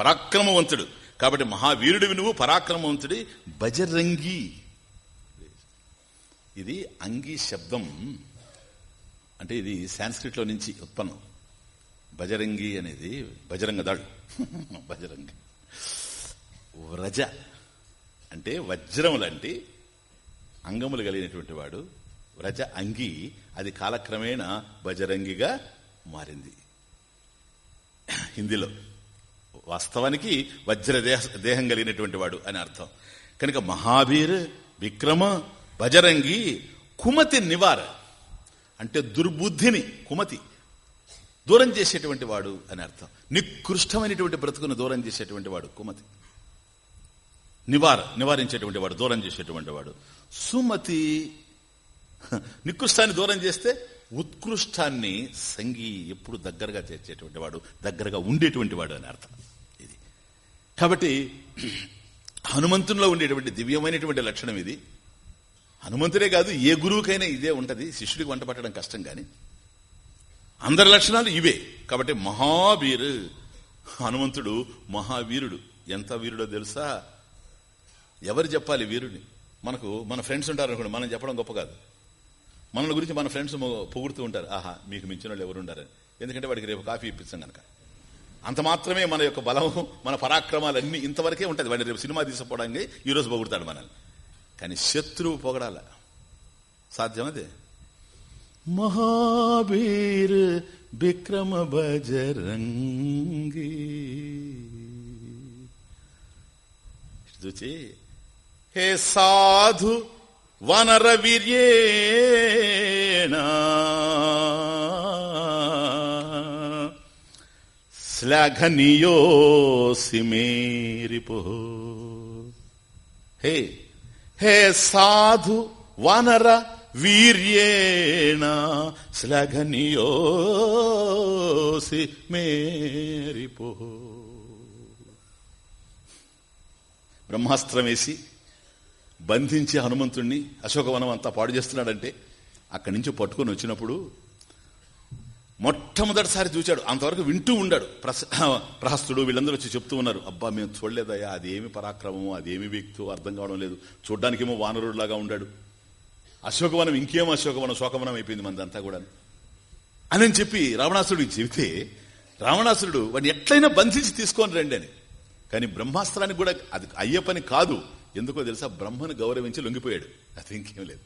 పరాక్రమవంతుడు. కాబట్టి మహావీరుడివి నువ్వు పరాక్రమవంతుడి బజరంగి. ఇది అంగి శబ్దం. అంటే ఇది సాంస్క్రిట్లో నుంచి ఉత్పన్నం. బజరంగి అనేది బజరంగ దాడు <laughs> బజరంగి. వ్రజ అంటే వజ్రములంటి లాంటి అంగములు కలిగినటువంటి వాడు వ్రజ అంగి అది కాలక్రమేణా బజరంగిగా మారింది. హిందీలో వాస్తవానికి వజ్ర దేహ దేహం కలిగినటువంటి వాడు అని అర్థం. కనుక మహావీర్ విక్రమ బజరంగి కుమతి నివార అంటే దుర్బుద్ధిని కుమతి దూరం చేసేటువంటి వాడు అని అర్థం. నికృష్టమైనటువంటి బ్రతుకును దూరం చేసేటువంటి వాడు కుమతి. నివార నివారించేటువంటి వాడు దూరం చేసేటువంటి వాడు. సుమతి నికృష్టాన్ని దూరం చేస్తే ఉత్కృష్టాన్ని సంగి ఎప్పుడు దగ్గరగా చేర్చేటువంటి వాడు దగ్గరగా ఉండేటువంటి వాడు అని అర్థం. ఇది. కాబట్టి హనుమంతుల్లో ఉండేటువంటి దివ్యమైనటువంటి లక్షణం ఇది. హనుమంతుడే కాదు ఏ గురువుకైనా ఇదే ఉంటది. శిష్యుడికి వంట పట్టడం కష్టం కానీ అందరి లక్షణాలు ఇవే. కాబట్టి మహావీరు హనుమంతుడు మహావీరుడు. ఎంత వీరుడో తెలుసా? ఎవరు చెప్పాలి వీరుడిని? మనకు మన ఫ్రెండ్స్ ఉంటారు అనుకోండి మనం చెప్పడం గొప్ప కాదు. మన గురించి మన ఫ్రెండ్స్ పొగుడుతూ ఉంటారు. ఆహా మీకు మించిన వాళ్ళు ఎవరు ఉండారని. ఎందుకంటే వాడికి రేపు కాఫీ ఇప్పించాం కనుక అంత మాత్రమే మన యొక్క బలం మన పరాక్రమాలు అన్ని ఇంతవరకే ఉంటుంది. వాడిని రేపు సినిమా తీసుకుపోవడానికి ఈ రోజు పొగుడతాడు మనల్ని. కానీ శత్రువు పొగడాల. సాధ్యమదే మహావీర్ విక్రమ బజరంగి చూచి హే సాధు వనర వీర్యేణ శ్లాఘనీయోసి మేరిపో హే హే సాధు వనర వీర్యేణ శ్లాఘనీయోసి మేరిపో బ్రహ్మాస్త్రం వేసి బంధించి హనుమంతుణ్ణి అశోకవనం అంతా పాడు చేస్తున్నాడంటే అక్కడి నుంచి పట్టుకొని వచ్చినప్పుడు మొట్టమొదటిసారి చూచాడు అంతవరకు వింటూ ఉండాడు. ప్రహస్తుడు వీళ్ళందరూ వచ్చి చెప్తూ ఉన్నారు అబ్బా మేము చూడలేదయ్యా అదేమి పరాక్రమము అదేమి వ్యక్తి అర్థం కావడం లేదు. చూడ్డానికేమో వానరుడిలాగా ఉండాడు. అశోకవనం ఇంకేం అశోకవనం శోకవనం అయిపోయింది మనదంతా కూడా అని చెప్పి రావణాసుడికి చెబితే రావణాసురుడు వాడిని ఎట్లయినా బంధించి తీసుకొని రండి అని. కానీ బ్రహ్మాస్త్రానికి కూడా అది అయ్యే పని కాదు. ఎందుకో తెలుసా? బ్రహ్మను గౌరవించి లొంగిపోయాడు. అది ఇంకేం లేదు.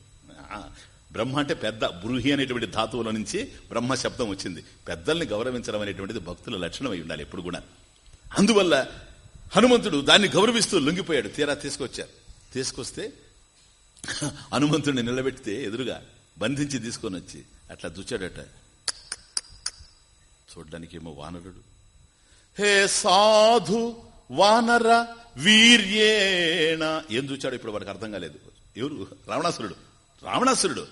బ్రహ్మ అంటే పెద్ద బృహి అనేటువంటి ధాతువుల నుంచి బ్రహ్మ శబ్దం వచ్చింది. పెద్దల్ని గౌరవించడం అనేటువంటిది భక్తుల లక్షణం అయి ఉండాలి ఎప్పుడు కూడా. అందువల్ల హనుమంతుడు దాన్ని గౌరవిస్తూ లొంగిపోయాడు. తీరా తీసుకొచ్చారు. తీసుకొస్తే హనుమంతుడిని నిలబెడితే ఎదురుగా బంధించి తీసుకొని వచ్చి అట్లా దుచ్చాడట. చూడ్డానికేమో వానరుడు. హే సాధు వానర వీర్యేణ ఏం చూచాడు ఇప్పుడు వాడికి అర్థం కాలేదు. ఎవరు? రావణాసురుడు. రావణాసురుడు.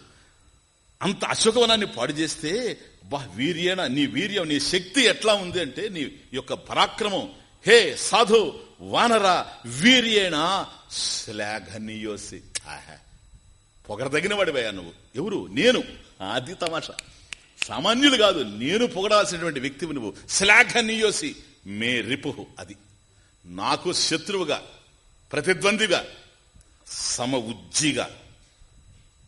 అంత అశోకవనాన్ని పాడు చేస్తే బా వీర్యేణ నీ వీర్యం నీ శక్తి ఎట్లా ఉంది అంటే నీ యొక్క పరాక్రమం. హే సాధు వానర వీర్యేణ శ్లాఘనీయోసి. ఆహా. పొగరదగిన వాడివయ్యా నువ్వు. ఎవరు? నేను. అది తమాషా. సామాన్యులు కాదు నేను పొగడాల్సినటువంటి వ్యక్తివి నువ్వు. శ్లాఘనీయోసి. మే రిపుహు. అది. నాకు శత్రువుగా ప్రతిద్వందిగా సమ ఉజ్జిగా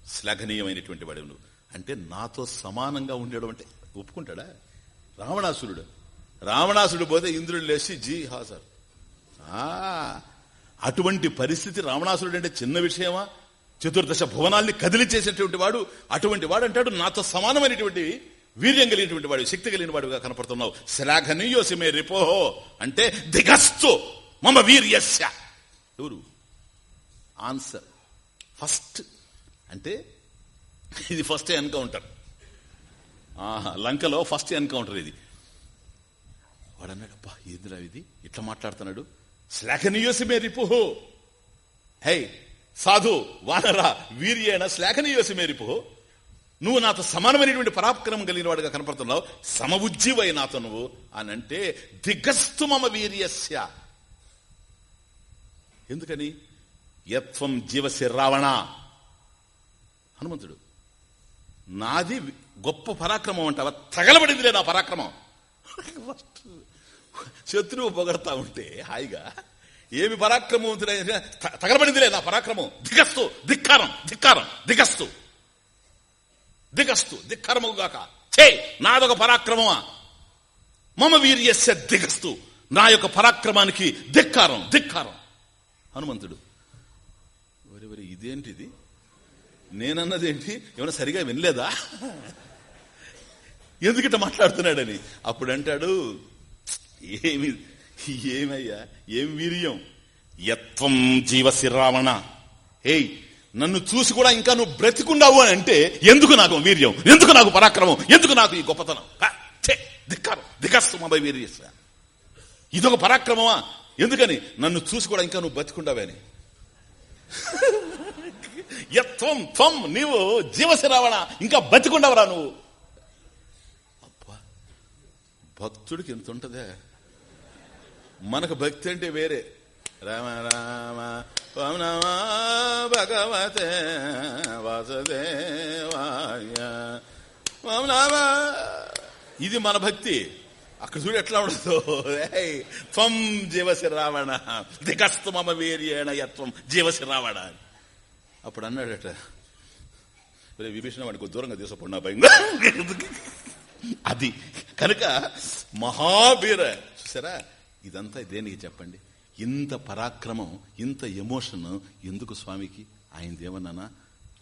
శ్లాఘనీయమైనటువంటి వాడు నువ్వు. అంటే నాతో సమానంగా ఉండడం అంటే ఒప్పుకుంటాడా? రావణాసురుడు. రావణాసురుడు పోతే ఇంద్రుడు లేచి జీ హాసర్ ఆ, అటువంటి పరిస్థితి రావణాసురుడు అంటే చిన్న విషయమా? చతుర్దశ భువనాల్ని కదిలిచేసేటువంటి వాడు అటువంటి వాడు అంటాడు నాతో సమానమైనటువంటి వీర్యం కలిగినటువంటి వాడు శక్తి కలిగిన వాడుగా కనపడుతున్నావు. శ్లాఘనీయోసిమే రిపోహో అంటే దిగస్తు మమ వీర్యస్య. ఎవరు? ఆన్సర్ ఫస్ట్ అంటే ఇది ఫస్ట్ ఎన్కౌంటర్ ఆహా, లంకలో ఫస్ట్ ఎన్కౌంటర్ ఇది. వాడు అన్నాడు అబ్బా ఏందిరా ఇది? ఇట్లా మాట్లాడుతున్నాడు? శ్లాఘనీయోసి మే రిపుహు. హే సాధు వానరా వీర్యేణ శ్లాఘనీయోసి మే రిపుహు. నువ్వు నాతో సమానమైనటువంటి పరాక్రమం కలిగిన వాడుగా కనపడుతున్నావు సమబుజ్జివై నాతో నువ్వు అని అంటే దిగస్తు మమ వీర్యస్య. ఎందుకని? యత్వం జీవసి రావణ. హనుమంతుడు నాది గొప్ప పరాక్రమం అంటావా తగలబడిందిలే నా పరాక్రమం. ఫస్ట్ శత్రువు పొగడతా ఉంటే హాయిగా ఏమి పరాక్రమం తగలబడిందిలే నా పరాక్రమం. దిగస్తు ధిక్కారం ధిక్కారం దిగస్తు. దిగస్తు ధిక్కారముగాక చే నాదొక పరాక్రమమా? మమ వీర్యస్య దిగస్తు. నా యొక్క పరాక్రమానికి ధిక్కారం ధిక్కారం. హనుమంతుడు వరి ఇదేంటిది ఇదేంటిది? నేనన్నదేంటి? ఏమైనా సరిగా వినలేదా? ఎందుకిట మాట్లాడుతున్నాడని? అప్పుడు అంటాడు ఏమి ఏమయ్యా? ఏం వీర్యం? యత్వం జీవసి రావణ. ఏయ్ నన్ను చూసి కూడా ఇంకా నువ్వు బ్రతికుండావు అని అంటే ఎందుకు నాకు వీర్యం? ఎందుకు నాకు పరాక్రమం? ఎందుకు నాకు ఈ గొప్పతనం? ధిక్కారం దిగస్తు మా ఇదొక పరాక్రమమా? ఎందుకని? నన్ను చూసి కూడా ఇంకా నువ్వు బతికుండావే ఎత్వం త్వం నీవు జీవసి రావణ ఇంకా బతికుండవరా నువ్వు? అబ్బా భక్తుడికి ఇంత ఉంటదే? మనకు భక్తి అంటే వేరే. రామ రామ ఓం నమ భగవతే వాసుదేవాయ. ఓం నమ. ఇది మన భక్తి. అక్కడ చూడు ఎట్లా ఉండదు త్వం జీవసి రావణ. దిగస్తు మమ వీర్యేణ యత్వం జీవసి రావణ అప్పుడు అన్నాడట "ఒరే విభీషణ వాడికి దూరంగా తీసుకుపోండి భయంగా అది. కనుక మహావీర చూసారా? ఇదంతా దేనికి చెప్పండి? ఇంత పరాక్రమం ఇంత ఎమోషన్ ఎందుకు స్వామికి? ఆయన దేవన్నానా?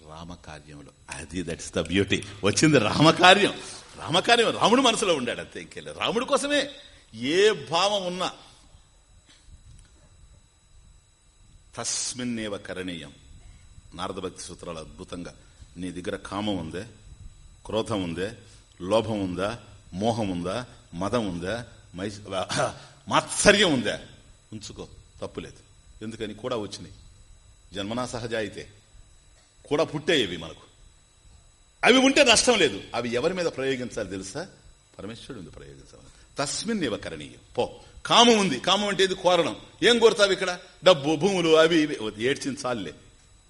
రామకార్యంలో. అది దట్స్ ద బ్యూటీ వచ్చింది రామకార్యం. రామకార్యం రాముడు మనసులో ఉండాడు అంతే ఇంకెళ్ళి. రాముడి కోసమే ఏ భావం ఉన్నా. తస్మిన్నేవ కరణీయం. నారదభక్తి సూత్రాలు అద్భుతంగా. నీ దగ్గర కామం ఉందే క్రోధం ఉందే లోభం ఉందా మోహం ఉందా మదం ఉందా మై <coughs> మాత్సర్యం ఉందా? ఉంచుకో. తప్పులేదు ఎందుకని? కూడా వచ్చినాయి. జన్మనా సహజ అయితే కూడా పుట్టేవి మనకు. అవి ఉంటే నష్టం లేదు. అవి ఎవరి మీద ప్రయోగించాలి తెలుసా? పరమేశ్వరుడు మీద ప్రయోగించాలి. తస్మిన్ ఇవ కరణీయం. పో. కామం ఉంది. కామం అంటే ఇది కోరడం ఏం కోరుతావు ఇక్కడ? డబ్బు భూములు అవి ఇవి. ఏడ్చింది చాలులే.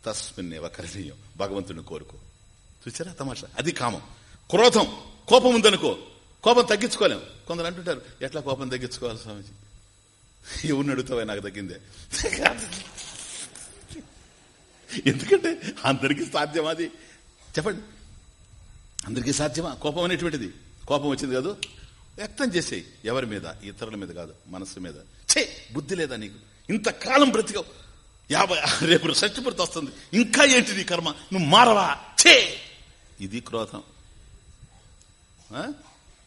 తస్మిన్ ఇవ కరణీయం. భగవంతుని కోరుకో. చూసారా తమాషా? అది కామం. క్రోధం. కోపం ఉందనుకో. కోపం తగ్గించుకోలేం. కొందరు అంటుంటారు ఎట్లా కోపం తగ్గించుకోవాలి స్వామిజీ? ఎవరిని అడుగుతావా నాకు తగ్గిందే? ఎందుకంటే అందరికీ సాధ్యమా అది? చెప్పండి. అందరికీ సాధ్యమా? కోపం అనేటువంటిది. కోపం వచ్చింది కాదు. వ్యక్తం చేసేయి. ఎవరి మీద? ఇతరుల మీద కాదు. మనసు మీద. చే బుద్ధి లేదా నీకు? ఇంతకాలం బ్రతికవు. యాభై <laughs> రేపు షష్టిపూర్తి వస్తుంది. ఇంకా ఏంటి నీ కర్మ? నువ్వు మారవా? చే ఇది క్రోధం. ఆ?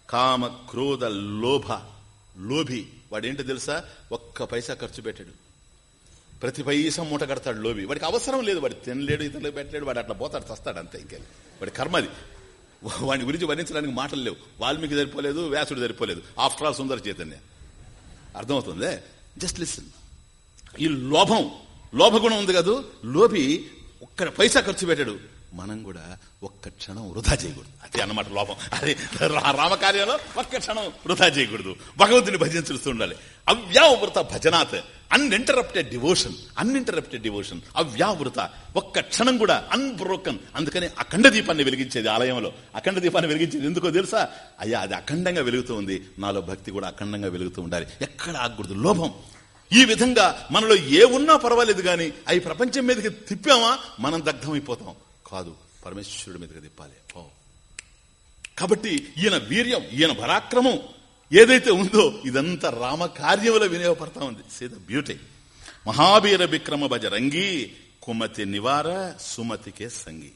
కామ క్రోధ లోభ. లోభి. వాడేంటో తెలుసా? ఒక్క పైసా ఖర్చు పెట్టాడు. ప్రతి పైసా మూట కడతాడు లోబి. వాడికి అవసరం లేదు. వాడు తినలేడు ఇతరులకు పెట్టలేడు. వాడు అట్లా పోతాడు చస్తాడు అంతే ఇంకెళ్ళి వాడి కర్మ అది. వాడి గురించి వర్ణించడానికి మాటలు లేవు. వాల్మీకి సరిపోలేదు వ్యాసుడు సరిపోలేదు. After all Sundara Chaitanya. అర్థమవుతుంది? Just listen. ఈ లోభం లోభగుణం ఉంది కదూ? లోపి ఒక్క పైసా ఖర్చు పెట్టాడు. మనం కూడా ఒక్క క్షణం వృధా చేయకూడదు. అదే అన్నమాట లోపం. అదే రా- రామకార్యంలో ఒక్క క్షణం వృధా చేయకూడదు. భగవంతుని భజించుతూ ఉండాలి. అవ్యావృత భజనాత్ అన్ఇంటరప్టెడ్ డివోషన్ అన్ఇంటరప్టెడ్ డివోషన్ అవ్యావృత. ఒక్క క్షణం కూడా అన్బ్రోకన్ అందుకని అఖండ దీపాన్ని వెలిగించేది ఆలయంలో. అఖండ దీపాన్ని వెలిగించేది ఎందుకో తెలుసా? అయ్యా అది అఖండంగా వెలుగుతూ ఉంది. నాలో భక్తి కూడా అఖండంగా వెలుగుతూ ఉండాలి. ఎక్కడ ఆగకూడదు. లోభం. ఈ విధంగా మనలో ఏ ఉన్నా పర్వాలేదు గాని అవి ప్రపంచం మీదకి తిప్పామా? మనం దగ్ధమైపోతాం. కాదు పరమేశ్వరుడి మీదకి తిప్పాలి. ఓ. కాబట్టి ఈయన వీర్యం ఈయన పరాక్రమం ఏదైతే ఉందో ఇదంతా రామకార్యంలో వినియోగపడతా ఉంది. సీత బ్యూటీ మహావీర విక్రమ భజరంగి కుమతి నివార సుమతికే సంగి.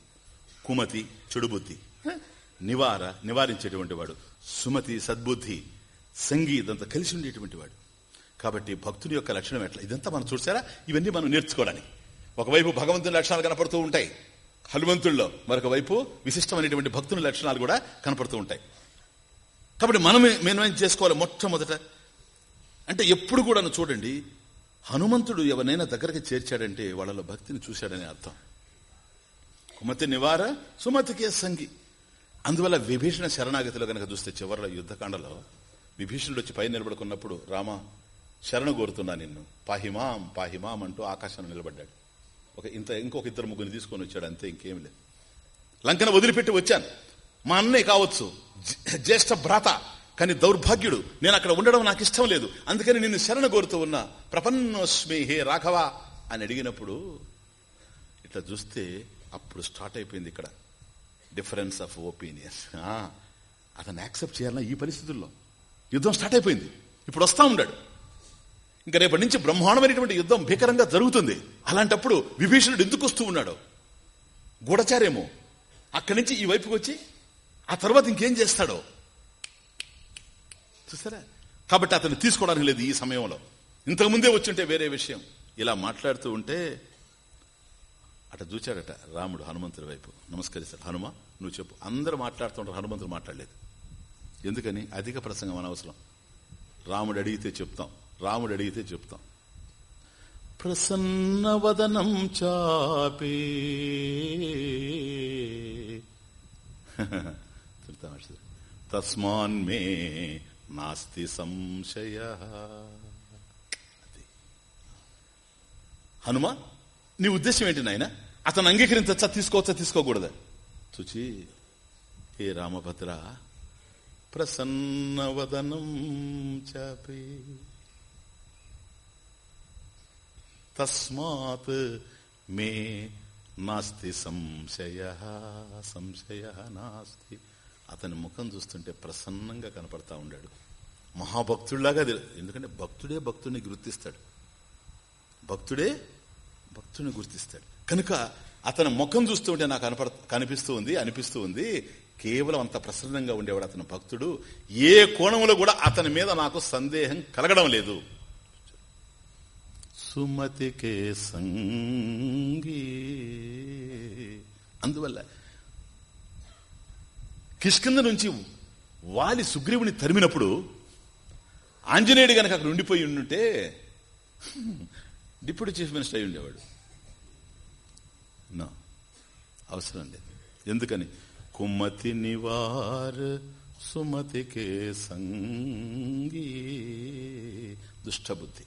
కుమతి చెడుబుద్ధి. నివార నివారించేటువంటి వాడు. సుమతి సద్బుద్ధి. సంగి ఇదంతా కలిసి ఉండేటువంటి వాడు. కాబట్టి భక్తుడి యొక్క లక్షణం ఎట్లా? ఇదంతా మనం చూసారా? ఇవన్నీ మనం నేర్చుకోవడానికి. ఒకవైపు భగవంతుని లక్షణాలు కనపడుతూ ఉంటాయి. హనుమంతుల్లో మరొక వైపు విశిష్టమైనటువంటి భక్తుని లక్షణాలు కూడా కనపడుతూ ఉంటాయి. కాబట్టి మనం మేము ఏం చేసుకోవాలి మొట్టమొదట? అంటే ఎప్పుడు కూడా చూడండి హనుమంతుడు ఎవరైనా దగ్గరికి చేర్చాడంటే వాళ్ళలో భక్తిని చూశాడని అర్థం. కుమతి నివార సుమతికే సంగి. అందువల్ల విభీషణ శరణాగతిలో కనుక చూస్తే చివరిలో యుద్ధకాండలో విభీషణుడు వచ్చి పై నిలబడుకున్నప్పుడు రామ శరణ కోరుతున్నా నిన్ను. పాహిమాం పాహిమాం అంటూ ఆకాశంలో నిలబడ్డాడు. ఒక ఇంత ఇంకొక ఇద్దరు ముగ్గురిని తీసుకొని వచ్చాడు అంతే ఇంకేం లేదు. లంకను వదిలిపెట్టి వచ్చాను. మా అన్నయ్య కావచ్చు జ్యేష్ఠ భ్రాత కానీ దౌర్భాగ్యుడు. నేను అక్కడ ఉండడం నాకు ఇష్టం లేదు. అందుకని నిన్ను శరణ కోరుతూ ఉన్నా. ప్రపన్నోస్మి హే రాఘవా అని అడిగినప్పుడు ఇట్లా చూస్తే అప్పుడు స్టార్ట్ అయిపోయింది ఇక్కడ. Difference of opinion. అతను యాక్సెప్ట్ చేయాలన్నా ఈ పరిస్థితుల్లో. యుద్ధం స్టార్ట్ అయిపోయింది. ఇప్పుడు వస్తా ఉన్నాడు. ఇంకా రేపటి నుంచి బ్రహ్మాండమైనటువంటి యుద్ధం భీకరంగా జరుగుతుంది. అలాంటప్పుడు విభీషణుడు ఎందుకు వస్తూ ఉన్నాడు? గూఢచారేమో. అక్కడి నుంచి ఈ వైపుకి వచ్చి ఆ తర్వాత ఇంకేం చేస్తాడో? చూసారా? కాబట్టి అతను తీసుకోవడానికి లేదు ఈ సమయంలో. ఇంతకు ముందే వచ్చుంటే వేరే విషయం. ఇలా మాట్లాడుతూ ఉంటే అట చూచాడట రాముడు హనుమంతుడి వైపు. నమస్కరిస్తాడు హనుమ నువ్వు చెప్పు. అందరూ మాట్లాడుతుంటారు హనుమంతుడు మాట్లాడలేదు. ఎందుకని? అధిక ప్రసంగం అనవసరం. రాముడు అడిగితే చెప్తాం. రాముడు అడిగితే చెప్తాం. ప్రసన్నవదనం చాపే. తస్మాన్ మే నాస్తి సంశయ. హనుమ నీ ఉద్దేశం ఏంటి నాయన? అతను అంగీకరించచ్చా తీసుకోవచ్చా తీసుకోకూడదా? చూచి హే రామభద్ర ప్రసన్నవదనం చాపే. తస్మాత్ మే నాస్తి సంశయ సంశయ నాస్తి అతని ముఖం చూస్తుంటే ప్రసన్నంగా కనపడతా ఉండాడు. మహాభక్తుడిలాగా ఎందుకంటే భక్తుడే భక్తుడిని గుర్తిస్తాడు. భక్తుడే భక్తుడిని గుర్తిస్తాడు. కనుక అతని ముఖం చూస్తుంటే నాకు కనపడ కనిపిస్తూ ఉంది అనిపిస్తూ ఉంది. కేవలం అంత ప్రసన్నంగా ఉండేవాడు అతని భక్తుడు. ఏ కోణంలో కూడా అతని మీద నాకు సందేహం కలగడం లేదు. సుమతికే సంగీ. అందువల్ల కిష్కింద నుంచి వాలి సుగ్రీవుని తరిమినప్పుడు ఆంజనేయుడు గనక అక్కడ ఉండిపోయి ఉండుంటే డిప్యూటీ చీఫ్ మినిస్టర్ అయి ఉండేవాడు. నా అవసరం లేదు. ఎందుకని? కుమ్మతి నివార్ సుమతికే సంగీ. దుష్టబుద్ధి.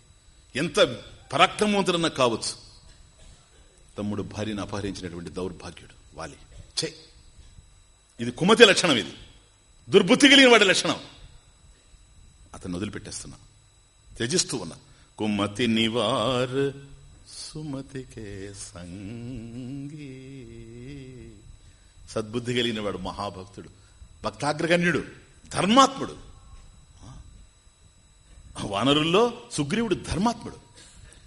ఎంత పరాక్రమవంతుడన్నా కావచ్చు. తమ్ముడు భార్యను అపహరించినటువంటి దౌర్భాగ్యుడు వాలి. చే ఇది కుమతి లక్షణం ఇది. దుర్బుద్ధి కలిగిన వాడి లక్షణం. అతను వదిలిపెట్టేస్తున్నా. త్యజిస్తూ ఉన్నా. కుమతి నివార్ సుమతికే సంగీ. సద్బుద్ధి కలిగిన వాడు మహాభక్తుడు. భక్తాగ్రగణ్యుడు. ధర్మాత్ముడు. వానరుల్లో సుగ్రీవుడు ధర్మాత్ముడు.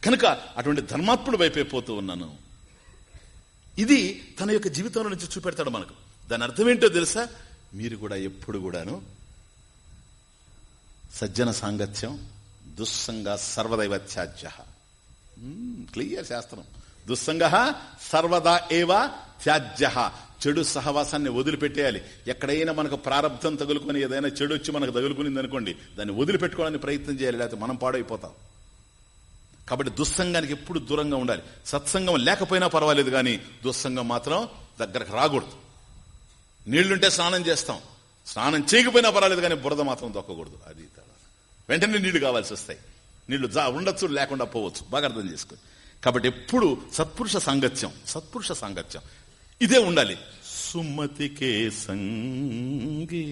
కనుక అటువంటి ధర్మాత్ముడు వైపే పోతూ ఉన్నాను. ఇది తన యొక్క జీవితంలో నుంచి చూపెడతాడు మనకు. దాని అర్థం ఏంటో తెలుసా? మీరు కూడా ఎప్పుడు కూడాను సజ్జన సాంగత్యం దుస్సంగ సర్వదైవత్యాజ్య. క్లియర్ శాస్త్రం. దుస్సంగ సర్వదా ఏవ త్యాజ్య. చెడు సహవాసాన్ని వదిలిపెట్టేయాలి. ఎక్కడైనా మనకు ప్రారంధం తగులుకొని ఏదైనా చెడు వచ్చి మనకు తగులుకునింది అనుకోండి దాన్ని వదిలిపెట్టుకోవడానికి ప్రయత్నం చేయాలి లేకపోతే మనం పాడైపోతాం. కాబట్టి దుస్సంగానికి ఎప్పుడు దూరంగా ఉండాలి. సత్సంగం లేకపోయినా పర్వాలేదు కానీ దుస్సంగం మాత్రం దగ్గరకు రాకూడదు. నీళ్ళుంటే స్నానం చేస్తాం. స్నానం చేయకపోయినా పర్వాలేదు కానీ బురద మాత్రం దొక్కకూడదు అది వెంటనే నీళ్ళు కావాల్సి వస్తాయి. నీళ్ళు జా ఉండొచ్చు లేకుండా పోవచ్చు. బాగా అర్థం చేసుకోండి కాబట్టి ఎప్పుడు సత్పురుష సాంగత్యం సత్పురుష సాంగత్యం. ఇదే ఉండాలి. సుమతికే సంగే.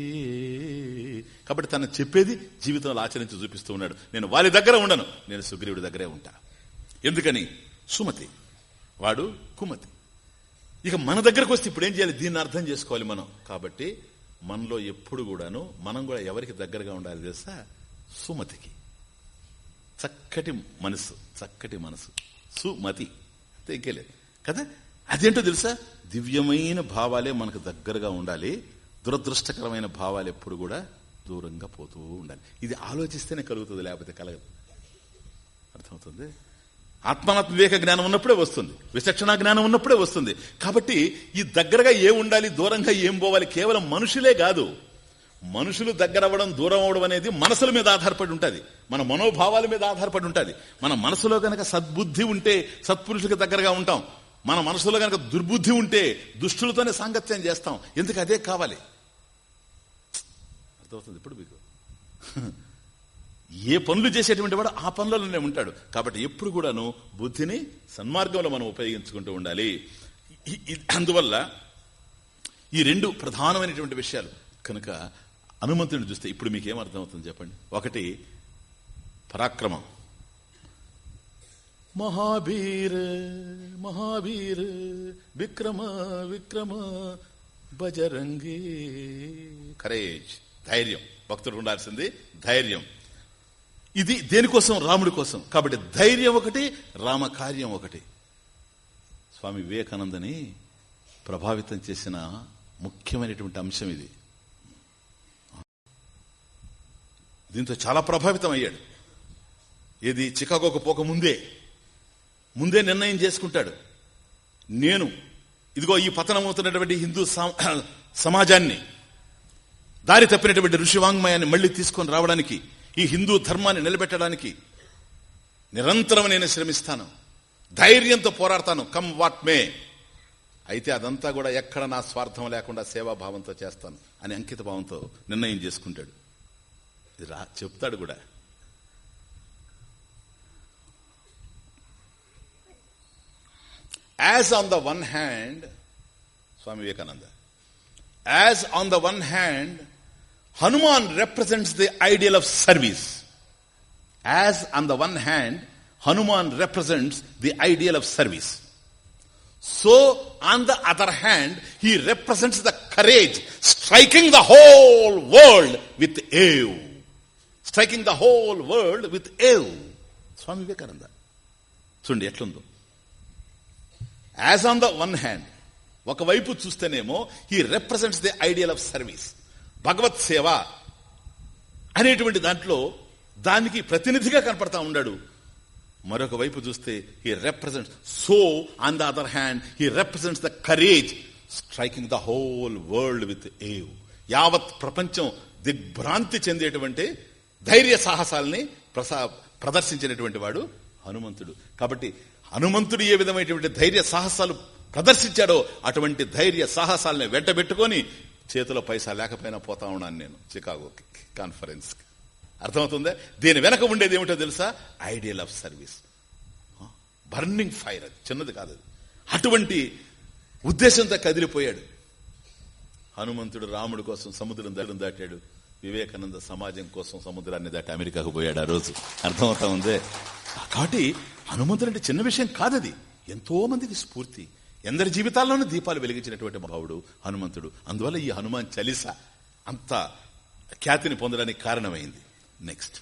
కాబట్టి తను చెప్పేది జీవితంలో ఆచరించి చూపిస్తూ ఉన్నాడు. నేను వారి దగ్గర ఉండను. నేను సుగ్రీవుడి దగ్గరే ఉంటా. ఎందుకని? సుమతి. వాడు కుమతి. ఇక మన దగ్గరకు వస్తే ఇప్పుడు ఏం చేయాలి? దీన్ని అర్థం చేసుకోవాలి మనం. కాబట్టి మనలో ఎప్పుడు కూడాను మనం కూడా ఎవరికి దగ్గరగా ఉండాలి తెలుసా? సుమతికి. చక్కటి మనసు. చక్కటి మనసు. సుమతి. అంతే ఇంకేలేదు కదా? అదేంటో తెలుసా? దివ్యమైన భావాలే మనకు దగ్గరగా ఉండాలి. దురదృష్టకరమైన భావాలు ఎప్పుడు కూడా దూరంగా పోతూ ఉండాలి. ఇది ఆలోచిస్తేనే కలుగుతుంది లేకపోతే కలగదు. అర్థమవుతుంది? ఆత్మానాత్మ వివేక జ్ఞానం ఉన్నప్పుడే వస్తుంది. విచక్షణ జ్ఞానం ఉన్నప్పుడే వస్తుంది. కాబట్టి ఈ దగ్గరగా ఏం ఉండాలి దూరంగా ఏం పోవాలి కేవలం మనుషులే కాదు. మనుషులు దగ్గర అవ్వడం దూరం అవడం అనేది మనసుల మీద ఆధారపడి ఉంటుంది. మన మనోభావాల మీద ఆధారపడి ఉంటుంది. మన మనసులో గనక సద్బుద్ధి ఉంటే సత్పురుషులకు దగ్గరగా ఉంటాం. మన మనసులో గనక దుర్బుద్ధి ఉంటే దుష్టులతోనే సాంగత్యం చేస్తాం. ఎందుకు అదే కావాలి? అర్థమవుతుంది ఇప్పుడు మీకు? ఏ పనులు చేసేటువంటి వాడు ఆ పనులలోనే ఉంటాడు. కాబట్టి ఎప్పుడు కూడాను బుద్ధిని సన్మార్గంలో మనం ఉపయోగించుకుంటూ ఉండాలి. అందువల్ల ఈ రెండు ప్రధానమైనటువంటి విషయాలు కనుక హనుమంతుడిని చూస్తే ఇప్పుడు మీకేం అర్థమవుతుంది చెప్పండి? ఒకటి పరాక్రమం. మహాబీర్ మహాబీర్ విక్రమ విక్రమ బజరంగి. కరేజ్ ధైర్యం. భక్తుడు ఉండాల్సింది ధైర్యం. ఇది దేనికోసం? రాముడి కోసం. కాబట్టి ధైర్యం ఒకటి రామకార్యం ఒకటి. స్వామి వివేకానందని ప్రభావితం చేసిన ముఖ్యమైనటువంటి అంశం ఇది. దీంతో చాలా ప్రభావితం అయ్యాడు. ఏది? చికాగోకు పోకముందే ముందే నిర్ణయం చేసుకుంటాడు. నేను ఇదిగో ఈ పతనమవుతున్నటువంటి హిందూ <clears throat> సమాజాన్ని దారి తప్పినటువంటి ఋషివాంగ్మయాన్ని మళ్ళీ తీసుకొని రావడానికి ఈ హిందూ ధర్మాన్ని నిలబెట్టడానికి నిరంతరం నేను శ్రమిస్తాను. ధైర్యంతో పోరాడతాను. Come what may. అయితే అదంతా కూడా ఎక్కడ నా స్వార్థం లేకుండా సేవాభావంతో చేస్తాను అని అంకిత భావంతో నిర్ణయం చేసుకుంటాడు. ఇది రా చెప్తాడు కూడా. As on the one hand Swami Vivekananda as on the one hand Hanuman represents the ideal of service as on the one hand Hanuman represents the ideal of service So, on the other hand, he represents the courage, striking the whole world with awe. Striking the whole world with awe. Swami Vivekananda చూడండి ఎట్లుందో as on the one hand ఒకవైపు చూస్తేనేమో he represents the ideal of service భగవత్ సేవ అనేటువంటి దాంట్లో దానికి ప్రతినిధిగా కనపడతా ఉన్నాడు. మరొక వైపు చూస్తే he represents so on the other hand he represents the courage striking the whole world with ఏవ్ యావత్ ప్రపంచం దిగ్భ్రాంతి చెందేటువంటి ధైర్య సాహసాలని ప్రసా ప్రదర్శించినటువంటి వాడు హనుమంతుడు. కాబట్టి హనుమంతుడు ఏ విధమైనటువంటి ధైర్య సాహసాలు ప్రదర్శించాడో అటువంటి ధైర్య సాహసాలని వెంటబెట్టుకొని చేతిలో పైసా లేకపోయినా పోతా ఉన్నాను నేను చికాగోకి కాన్ఫరెన్స్కి. అర్థమవుతుందా? దీని వెనక ఉండేది ఏమిటో తెలుసా? Ideal of service. Burning fire అది చిన్నది కాదు అది. అటువంటి ఉద్దేశంతో కదిలిపోయాడు. హనుమంతుడు రాముడి కోసం సముద్రం దాటం దాటాడు. వివేకానంద సమాజం కోసం సముద్రాన్ని దాటి అమెరికాకు పోయాడు ఆ రోజు. అర్థమవుతా ఉందే? కాబట్టి హనుమంతుడు అంటే చిన్న విషయం కాదది. ఎంతో మందికి స్ఫూర్తి. ఎందరి జీవితాల్లోనూ దీపాలు వెలిగించినటువంటి భావుడు హనుమంతుడు. అందువల్ల ఈ హనుమాన్ చలిస అంత ఖ్యాతిని పొందడానికి కారణమైంది. నెక్స్ట్